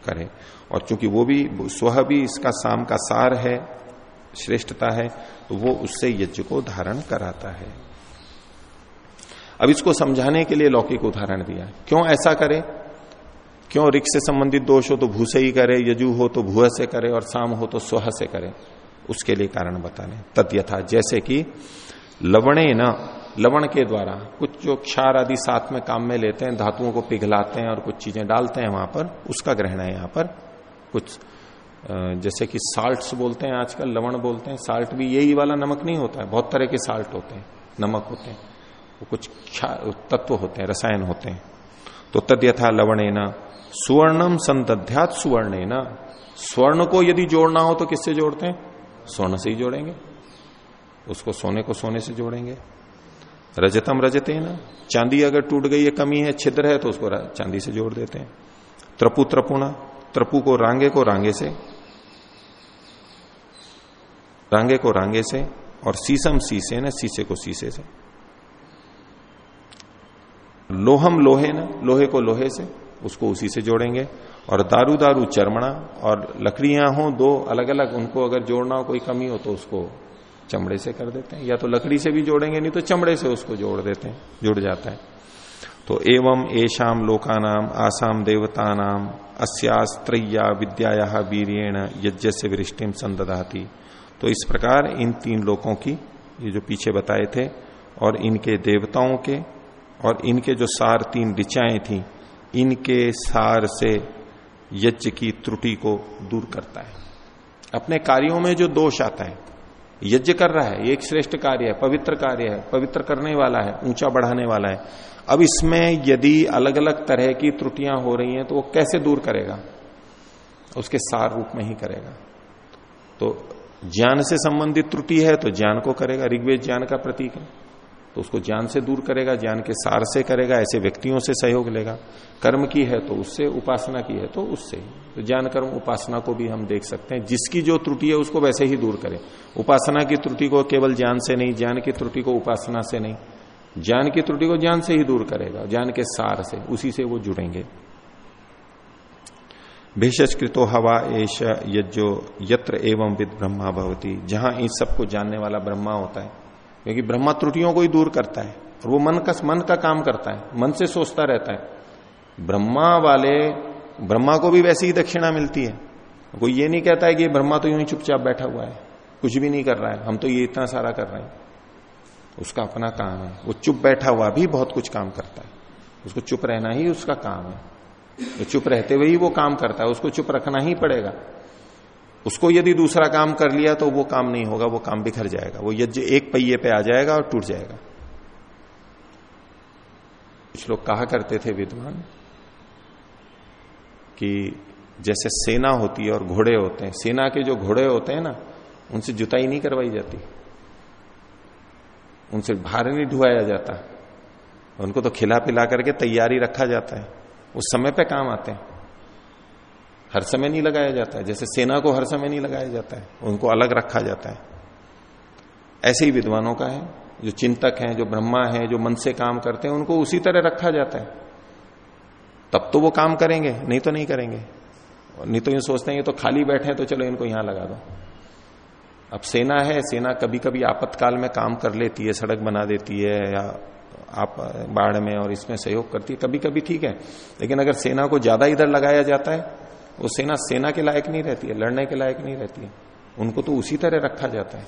करे। और चूँकि वो भी, स्व भी इसका साम का सार है, श्रेष्ठता है तो वो उससे यज्ञ को धारण कराता है। अब इसको समझाने के लिए लौकिक उदाहरण दिया क्यों ऐसा करे? क्यों रिक से संबंधित दोष हो तो भू से ही करे, यजु हो तो भूह से करे और साम हो तो स्वह से करे। उसके लिए कारण बताने। तद्यथा जैसे कि लवणे न, लवण के द्वारा कुछ जो क्षार आदि साथ में काम में लेते हैं, धातुओं को पिघलाते हैं और कुछ चीज़ें डालते हैं वहाँ पर, उसका ग्रहण है यहाँ पर। कुछ जैसे कि साल्ट बोलते हैं आजकल, लवण बोलते हैं साल्ट भी यही वाला नमक नहीं होता है, बहुत तरह के साल्ट होते हैं, नमक होते हैं। वो कुछ तत्व होते हैं, रसायन होते हैं। तो तद्यथा लवणे न सुवर्णम संतध्यात सुवर्ण ना स्वर्ण को यदि जोड़ना हो तो किससे जोड़ते हैं? स्वर्ण से ही जोड़ेंगे। उसको सोने को सोने से जोड़ेंगे। रजतम रजते ना चांदी अगर टूट गई है कमी है, छिद्र है तो उसको चांदी से जोड़ देते हैं। त्रपु त्रपुणा। त्रपु को रांगे को रांगे से। रांगे को रांगे से और सीसम सीसे न सीसे को सीसे से। लोहम लोहे ना, लोहे को लोहे से। उसको उसी से जोड़ेंगे। और दारू दारू चरमणा और लकड़ियाँ हो दो अलग अलग उनको अगर जोड़ना हो, कोई कमी हो तो उसको चमड़े से कर देते हैं। या तो लकड़ी से भी जोड़ेंगे, नहीं तो चमड़े से उसको जोड़ देते हैं, जुड़ जाता है। तो एवं एशाम लोकानाम आसाम देवता नाम अस्यास्त्रया विद्याया वीरियण यज्ञ से वृष्टिम संदधाती तो इस प्रकार इन तीन लोकों की, ये जो पीछे बताए थे, और इनके देवताओं के, और इनके जो सार तीन ऋचाएँ थी इनके सार से यज्ञ की त्रुटि को दूर करता है। अपने कार्यों में जो दोष आता है, यज्ञ कर रहा है एक श्रेष्ठ कार्य है, पवित्र कार्य है, पवित्र करने वाला है, ऊँचा बढ़ाने वाला है। अब इसमें यदि अलग अलग तरह की त्रुटियाँ हो रही हैं तो वो कैसे दूर करेगा? उसके सार रूप में ही करेगा। तो ज्ञान से संबंधित त्रुटि है तो ज्ञान को करेगा। ऋग्वेद ज्ञान का प्रतीक है। तो उसको ज्ञान से दूर करेगा, ज्ञान के सार से करेगा, ऐसे व्यक्तियों से सहयोग लेगा। कर्म की है तो उससे, उपासना की है तो उससे तो ज्ञान, कर्म, उपासना को भी हम देख सकते हैं। जिसकी जो त्रुटि है उसको वैसे ही दूर करें। उपासना की त्रुटि को केवल ज्ञान से नहीं, ज्ञान की त्रुटि को उपासना से नहीं। ज्ञान की त्रुटि को ज्ञान से ही दूर करेगा, ज्ञान के सार से, उसी से वो जुड़ेंगे। भेषकृतो हवा एश यज्ञो यत्र एवं विद ब्रह्मा भवती। जहाँ इन सबको जानने वाला ब्रह्मा होता है क्योंकि ब्रह्मा त्रुटियों को ही दूर करता है और वो मन का मन का काम करता है, मन से सोचता रहता है। ब्रह्मा वाले, ब्रह्मा को भी वैसी ही दक्षिणा मिलती है। कोई ये नहीं कहता है कि ब्रह्मा तो यूँ ही चुपचाप बैठा हुआ है, कुछ भी नहीं कर रहा है, हम तो ये इतना सारा कर रहे हैं। उसका अपना काम है, वो चुप बैठा हुआ भी बहुत कुछ काम करता है। उसको चुप रहना ही उसका काम है। तो चुप रहते हुए ही वो काम करता है, उसको चुप रखना ही पड़ेगा। उसको यदि दूसरा काम कर लिया तो वो काम नहीं होगा, वो काम बिखर जाएगा। वो यज्ञ एक पहिए पे आ जाएगा और टूट जाएगा। कुछ लोग कहा करते थे विद्वान कि जैसे सेना होती है और घोड़े होते हैं, सेना के जो घोड़े होते हैं ना, उनसे जुताई नहीं करवाई जाती। उनसे भार नहीं ढुआया जाता। उनको तो खिला पिला करके तैयारी रखा जाता है। उस समय पे काम आते हैं। हर समय नहीं लगाया जाता है। जैसे सेना को हर समय नहीं लगाया जाता है, उनको अलग रखा जाता है। ऐसे ही विद्वानों का है, जो चिंतक हैं, जो ब्रह्मा हैं, जो मन से काम करते हैं, उनको उसी तरह रखा जाता है। तब तो वो काम करेंगे, नहीं तो नहीं करेंगे। नहीं तो ये सोचते हैं, ये तो खाली बैठे हैं तो चलो इनको यहाँ लगा दो। अब सेना है, सेना कभी कभी आपातकाल में काम कर लेती है, सड़क बना देती है, या आप, बाढ़ में और इसमें सहयोग करती है कभी कभी ठीक है। लेकिन अगर सेना को ज़्यादा इधर लगाया जाता है वो सेना सेना के लायक नहीं रहती है, लड़ने के लायक नहीं रहती है। उनको तो उसी तरह रखा जाता है।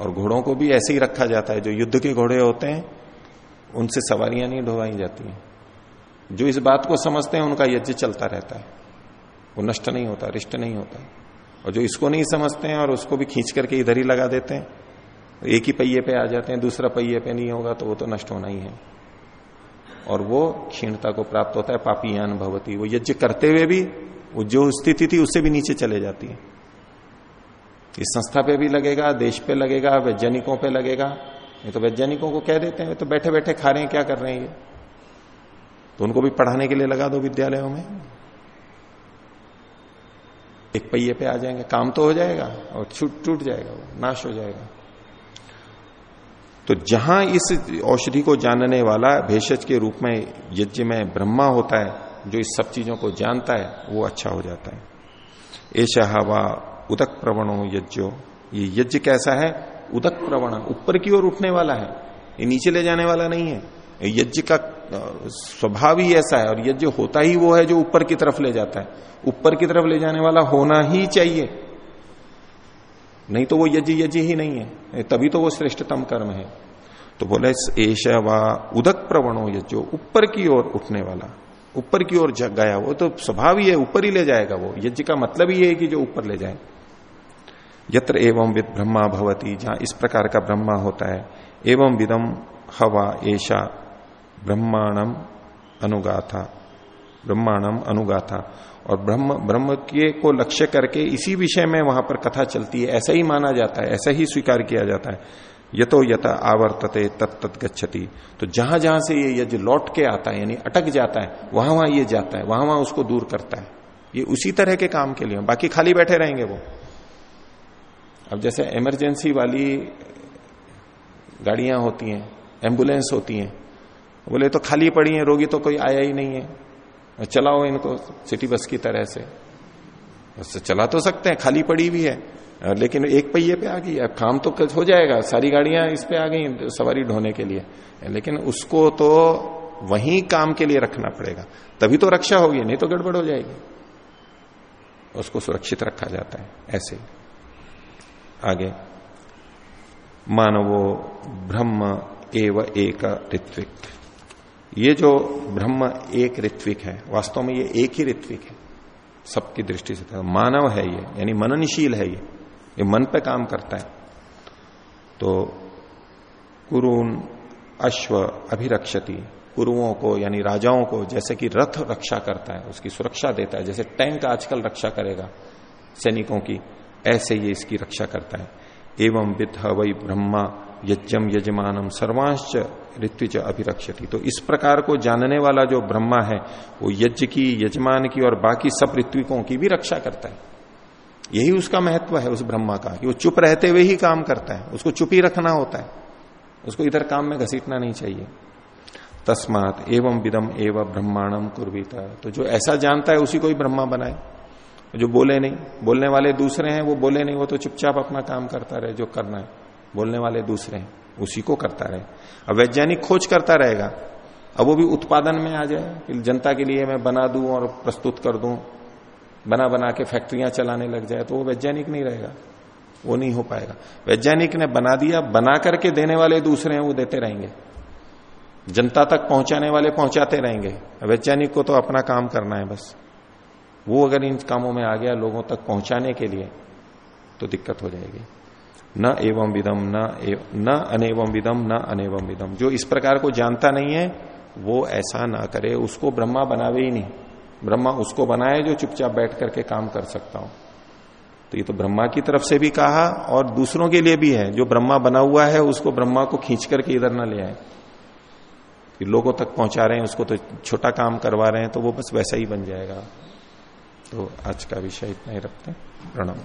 और घोड़ों को भी ऐसे ही रखा जाता है, जो युद्ध के घोड़े होते हैं, उनसे सवारियाँ नहीं ढोवाई जाती हैं। जो इस बात को समझते हैं, उनका यज्ञ चलता रहता है। वो नष्ट नहीं होता, रिष्ट नहीं होता। और जो इसको नहीं समझते हैं, और उसको भी खींच करके इधर ही लगा देते हैं, एक ही पहिए पे आ जाते हैं, दूसरा पहिए पे नहीं होगा तो वो तो नष्ट होना ही है। और वो क्षीणता को प्राप्त होता है पापीयान भवती वो यज्ञ करते हुए भी, वो जो स्थिति थी, उससे भी नीचे चले जाती है। इस संस्था पे भी लगेगा, देश पे लगेगा, वैज्ञानिकों पे लगेगा। ये तो वैज्ञानिकों को कह देते हैं तो बैठे बैठे खा रहे हैं, क्या कर रहे हैं ये? तो उनको भी पढ़ाने के लिए लगा दो विद्यालयों में। एक पहिए पे आ जाएँगे, काम तो हो जाएगा, और छूट टूट जाएगा वो, नाश हो जाएगा। तो जहाँ इस औषधि को जानने वाला भेषज के रूप में यज्ञ में ब्रह्मा होता है, जो इस सब चीज़ों को जानता है, वो अच्छा हो जाता है। ऐसा हवा उदक प्रवणो यज्ञो। ये यज्ञ कैसा है? उदक प्रवण, ऊपर की ओर उठने वाला है। ये नीचे ले जाने वाला नहीं है। यज्ञ का स्वभाव ही ऐसा है, और यज्ञ होता ही वो है जो ऊपर की तरफ़ ले जाता है। ऊपर की तरफ़ ले जाने वाला होना ही चाहिए। नहीं तो वो यज्ञ यज्ञ ही नहीं है। तभी तो वो श्रेष्ठतम कर्म है। तो बोले एश व उदक प्रवणो यज्ञो ऊपर की ओर उठने वाला। ऊपर की ओर जग गया वो तो स्वभाव ही है, ऊपर ही ले जाएगा वो। यज्ञ का मतलब ही है कि जो ऊपर ले जाए। यत्र एवं विद ब्रह्मा भवती, जहाँ इस प्रकार का ब्रह्मा होता है। एवं विदम हवा ऐशा ब्रह्मांडम अनुगाथा। ब्रह्मांडम अनुगाथा। और ब्रह्म ब्रह्म के को लक्ष्य करके इसी विषय में वहाँ पर कथा चलती है, ऐसा ही माना जाता है, ऐसा ही स्वीकार किया जाता है। यतो यत आवर्तते तत्त गच्छति। तो जहाँ जहाँ से ये यज्ञ लौट के आता है, यानी अटक जाता है, वहाँ वहाँ ये जाता है, वहाँ वहाँ उसको दूर करता है। ये उसी तरह के काम के लिए, बाकी खाली बैठे रहेंगे वो। अब जैसे इमरजेंसी वाली गाड़ियाँ होती हैं एंबुलेंस होती हैं, बोले तो खाली पड़ी है, रोगी तो कोई आया ही नहीं है। चलाओ इनको सिटी बस की तरह से। बस चला तो सकते हैं, खाली पड़ी भी है। लेकिन एक पहिए पे आ गई, अब काम तो हो जाएगा, सारी गाड़ियाँ इस पे आ गई सवारी ढोने के लिए। लेकिन उसको तो वहीं काम के लिए रखना पड़ेगा। तभी तो रक्षा होगी, नहीं तो गड़बड़ हो जाएगी। उसको सुरक्षित रखा जाता है, ऐसे आगे, मानवो ब्रह्म एव एक ऋत्विक। ये जो ब्रह्म एक ऋत्विक है, वास्तव में ये एक ही ऋत्विक है, सबकी दृष्टि से तो मानव है ये, यानी मननशील है ये ये मन पे काम करता है। तो कुरुन अश्व अभिरक्षति, कुरुओं को, यानी राजाओं को, जैसे कि रथ रक्षा करता है, उसकी सुरक्षा देता है, जैसे टैंक आजकल रक्षा करेगा, सैनिकों की, ऐसे ये इसकी रक्षा करता है। एवं विध वही ब्रह्मा यज्ञम यजमानम सर्वांश्च ऋत्विज अभिरक्षति। तो इस प्रकार को जानने वाला जो ब्रह्मा है, वो यज्ञ की, यजमान की और बाकी सब ऋत्विकों की भी रक्षा करता है। यही उसका महत्व है उस ब्रह्मा का, कि वो चुप रहते हुए ही काम करता है। उसको चुप ही रखना होता है। उसको इधर काम में घसीटना नहीं चाहिए। तस्मात एवं विदम एवं ब्रह्मांडम कुर्बीता तो जो ऐसा जानता है, उसी को ही ब्रह्मा बनाए। जो बोले नहीं, बोलने वाले दूसरे हैं, वो बोले नहीं, वो तो चुपचाप अपना काम करता रहे, जो करना है। बोलने वाले दूसरे हैं, उसी को करता रहे। अब वैज्ञानिक खोज करता रहेगा। अब वो भी उत्पादन में आ जाए, कि जनता के लिए मैं बना दूँ और प्रस्तुत कर दूँ बना बना के फैक्ट्रियाँ चलाने लग जाए तो वो वैज्ञानिक नहीं रहेगा। वो नहीं हो पाएगा। वैज्ञानिक ने बना दिया, बना करके देने वाले दूसरे हैं, वो देते रहेंगे। जनता तक पहुँचाने वाले पहुंचाते रहेंगे। वैज्ञानिक को तो अपना काम करना है बस। वो अगर इन कामों में आ गया, लोगों तक पहुँचाने के लिए तो दिक्कत हो जाएगी। न एवं विदम, न न अनेवम विदम, न अनेवम विदम। जो इस प्रकार को जानता नहीं है, वो ऐसा ना करे, उसको ब्रह्मा बनावे ही नहीं। ब्रह्मा उसको बनाए जो चुपचाप बैठ करके काम कर सकता हूँ। तो ये तो ब्रह्मा की तरफ़ से भी कहा, और दूसरों के लिए भी है। जो ब्रह्मा बना हुआ है, उसको ब्रह्मा को खींच करके इधर ना ले आए। लोगों तक पहुँचा रहे हैं, उसको तो छोटा काम करवा रहे हैं तो वो बस वैसा ही बन जाएगा। तो आज का विषय इतना ही रखते हैं। प्रणाम।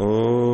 ओ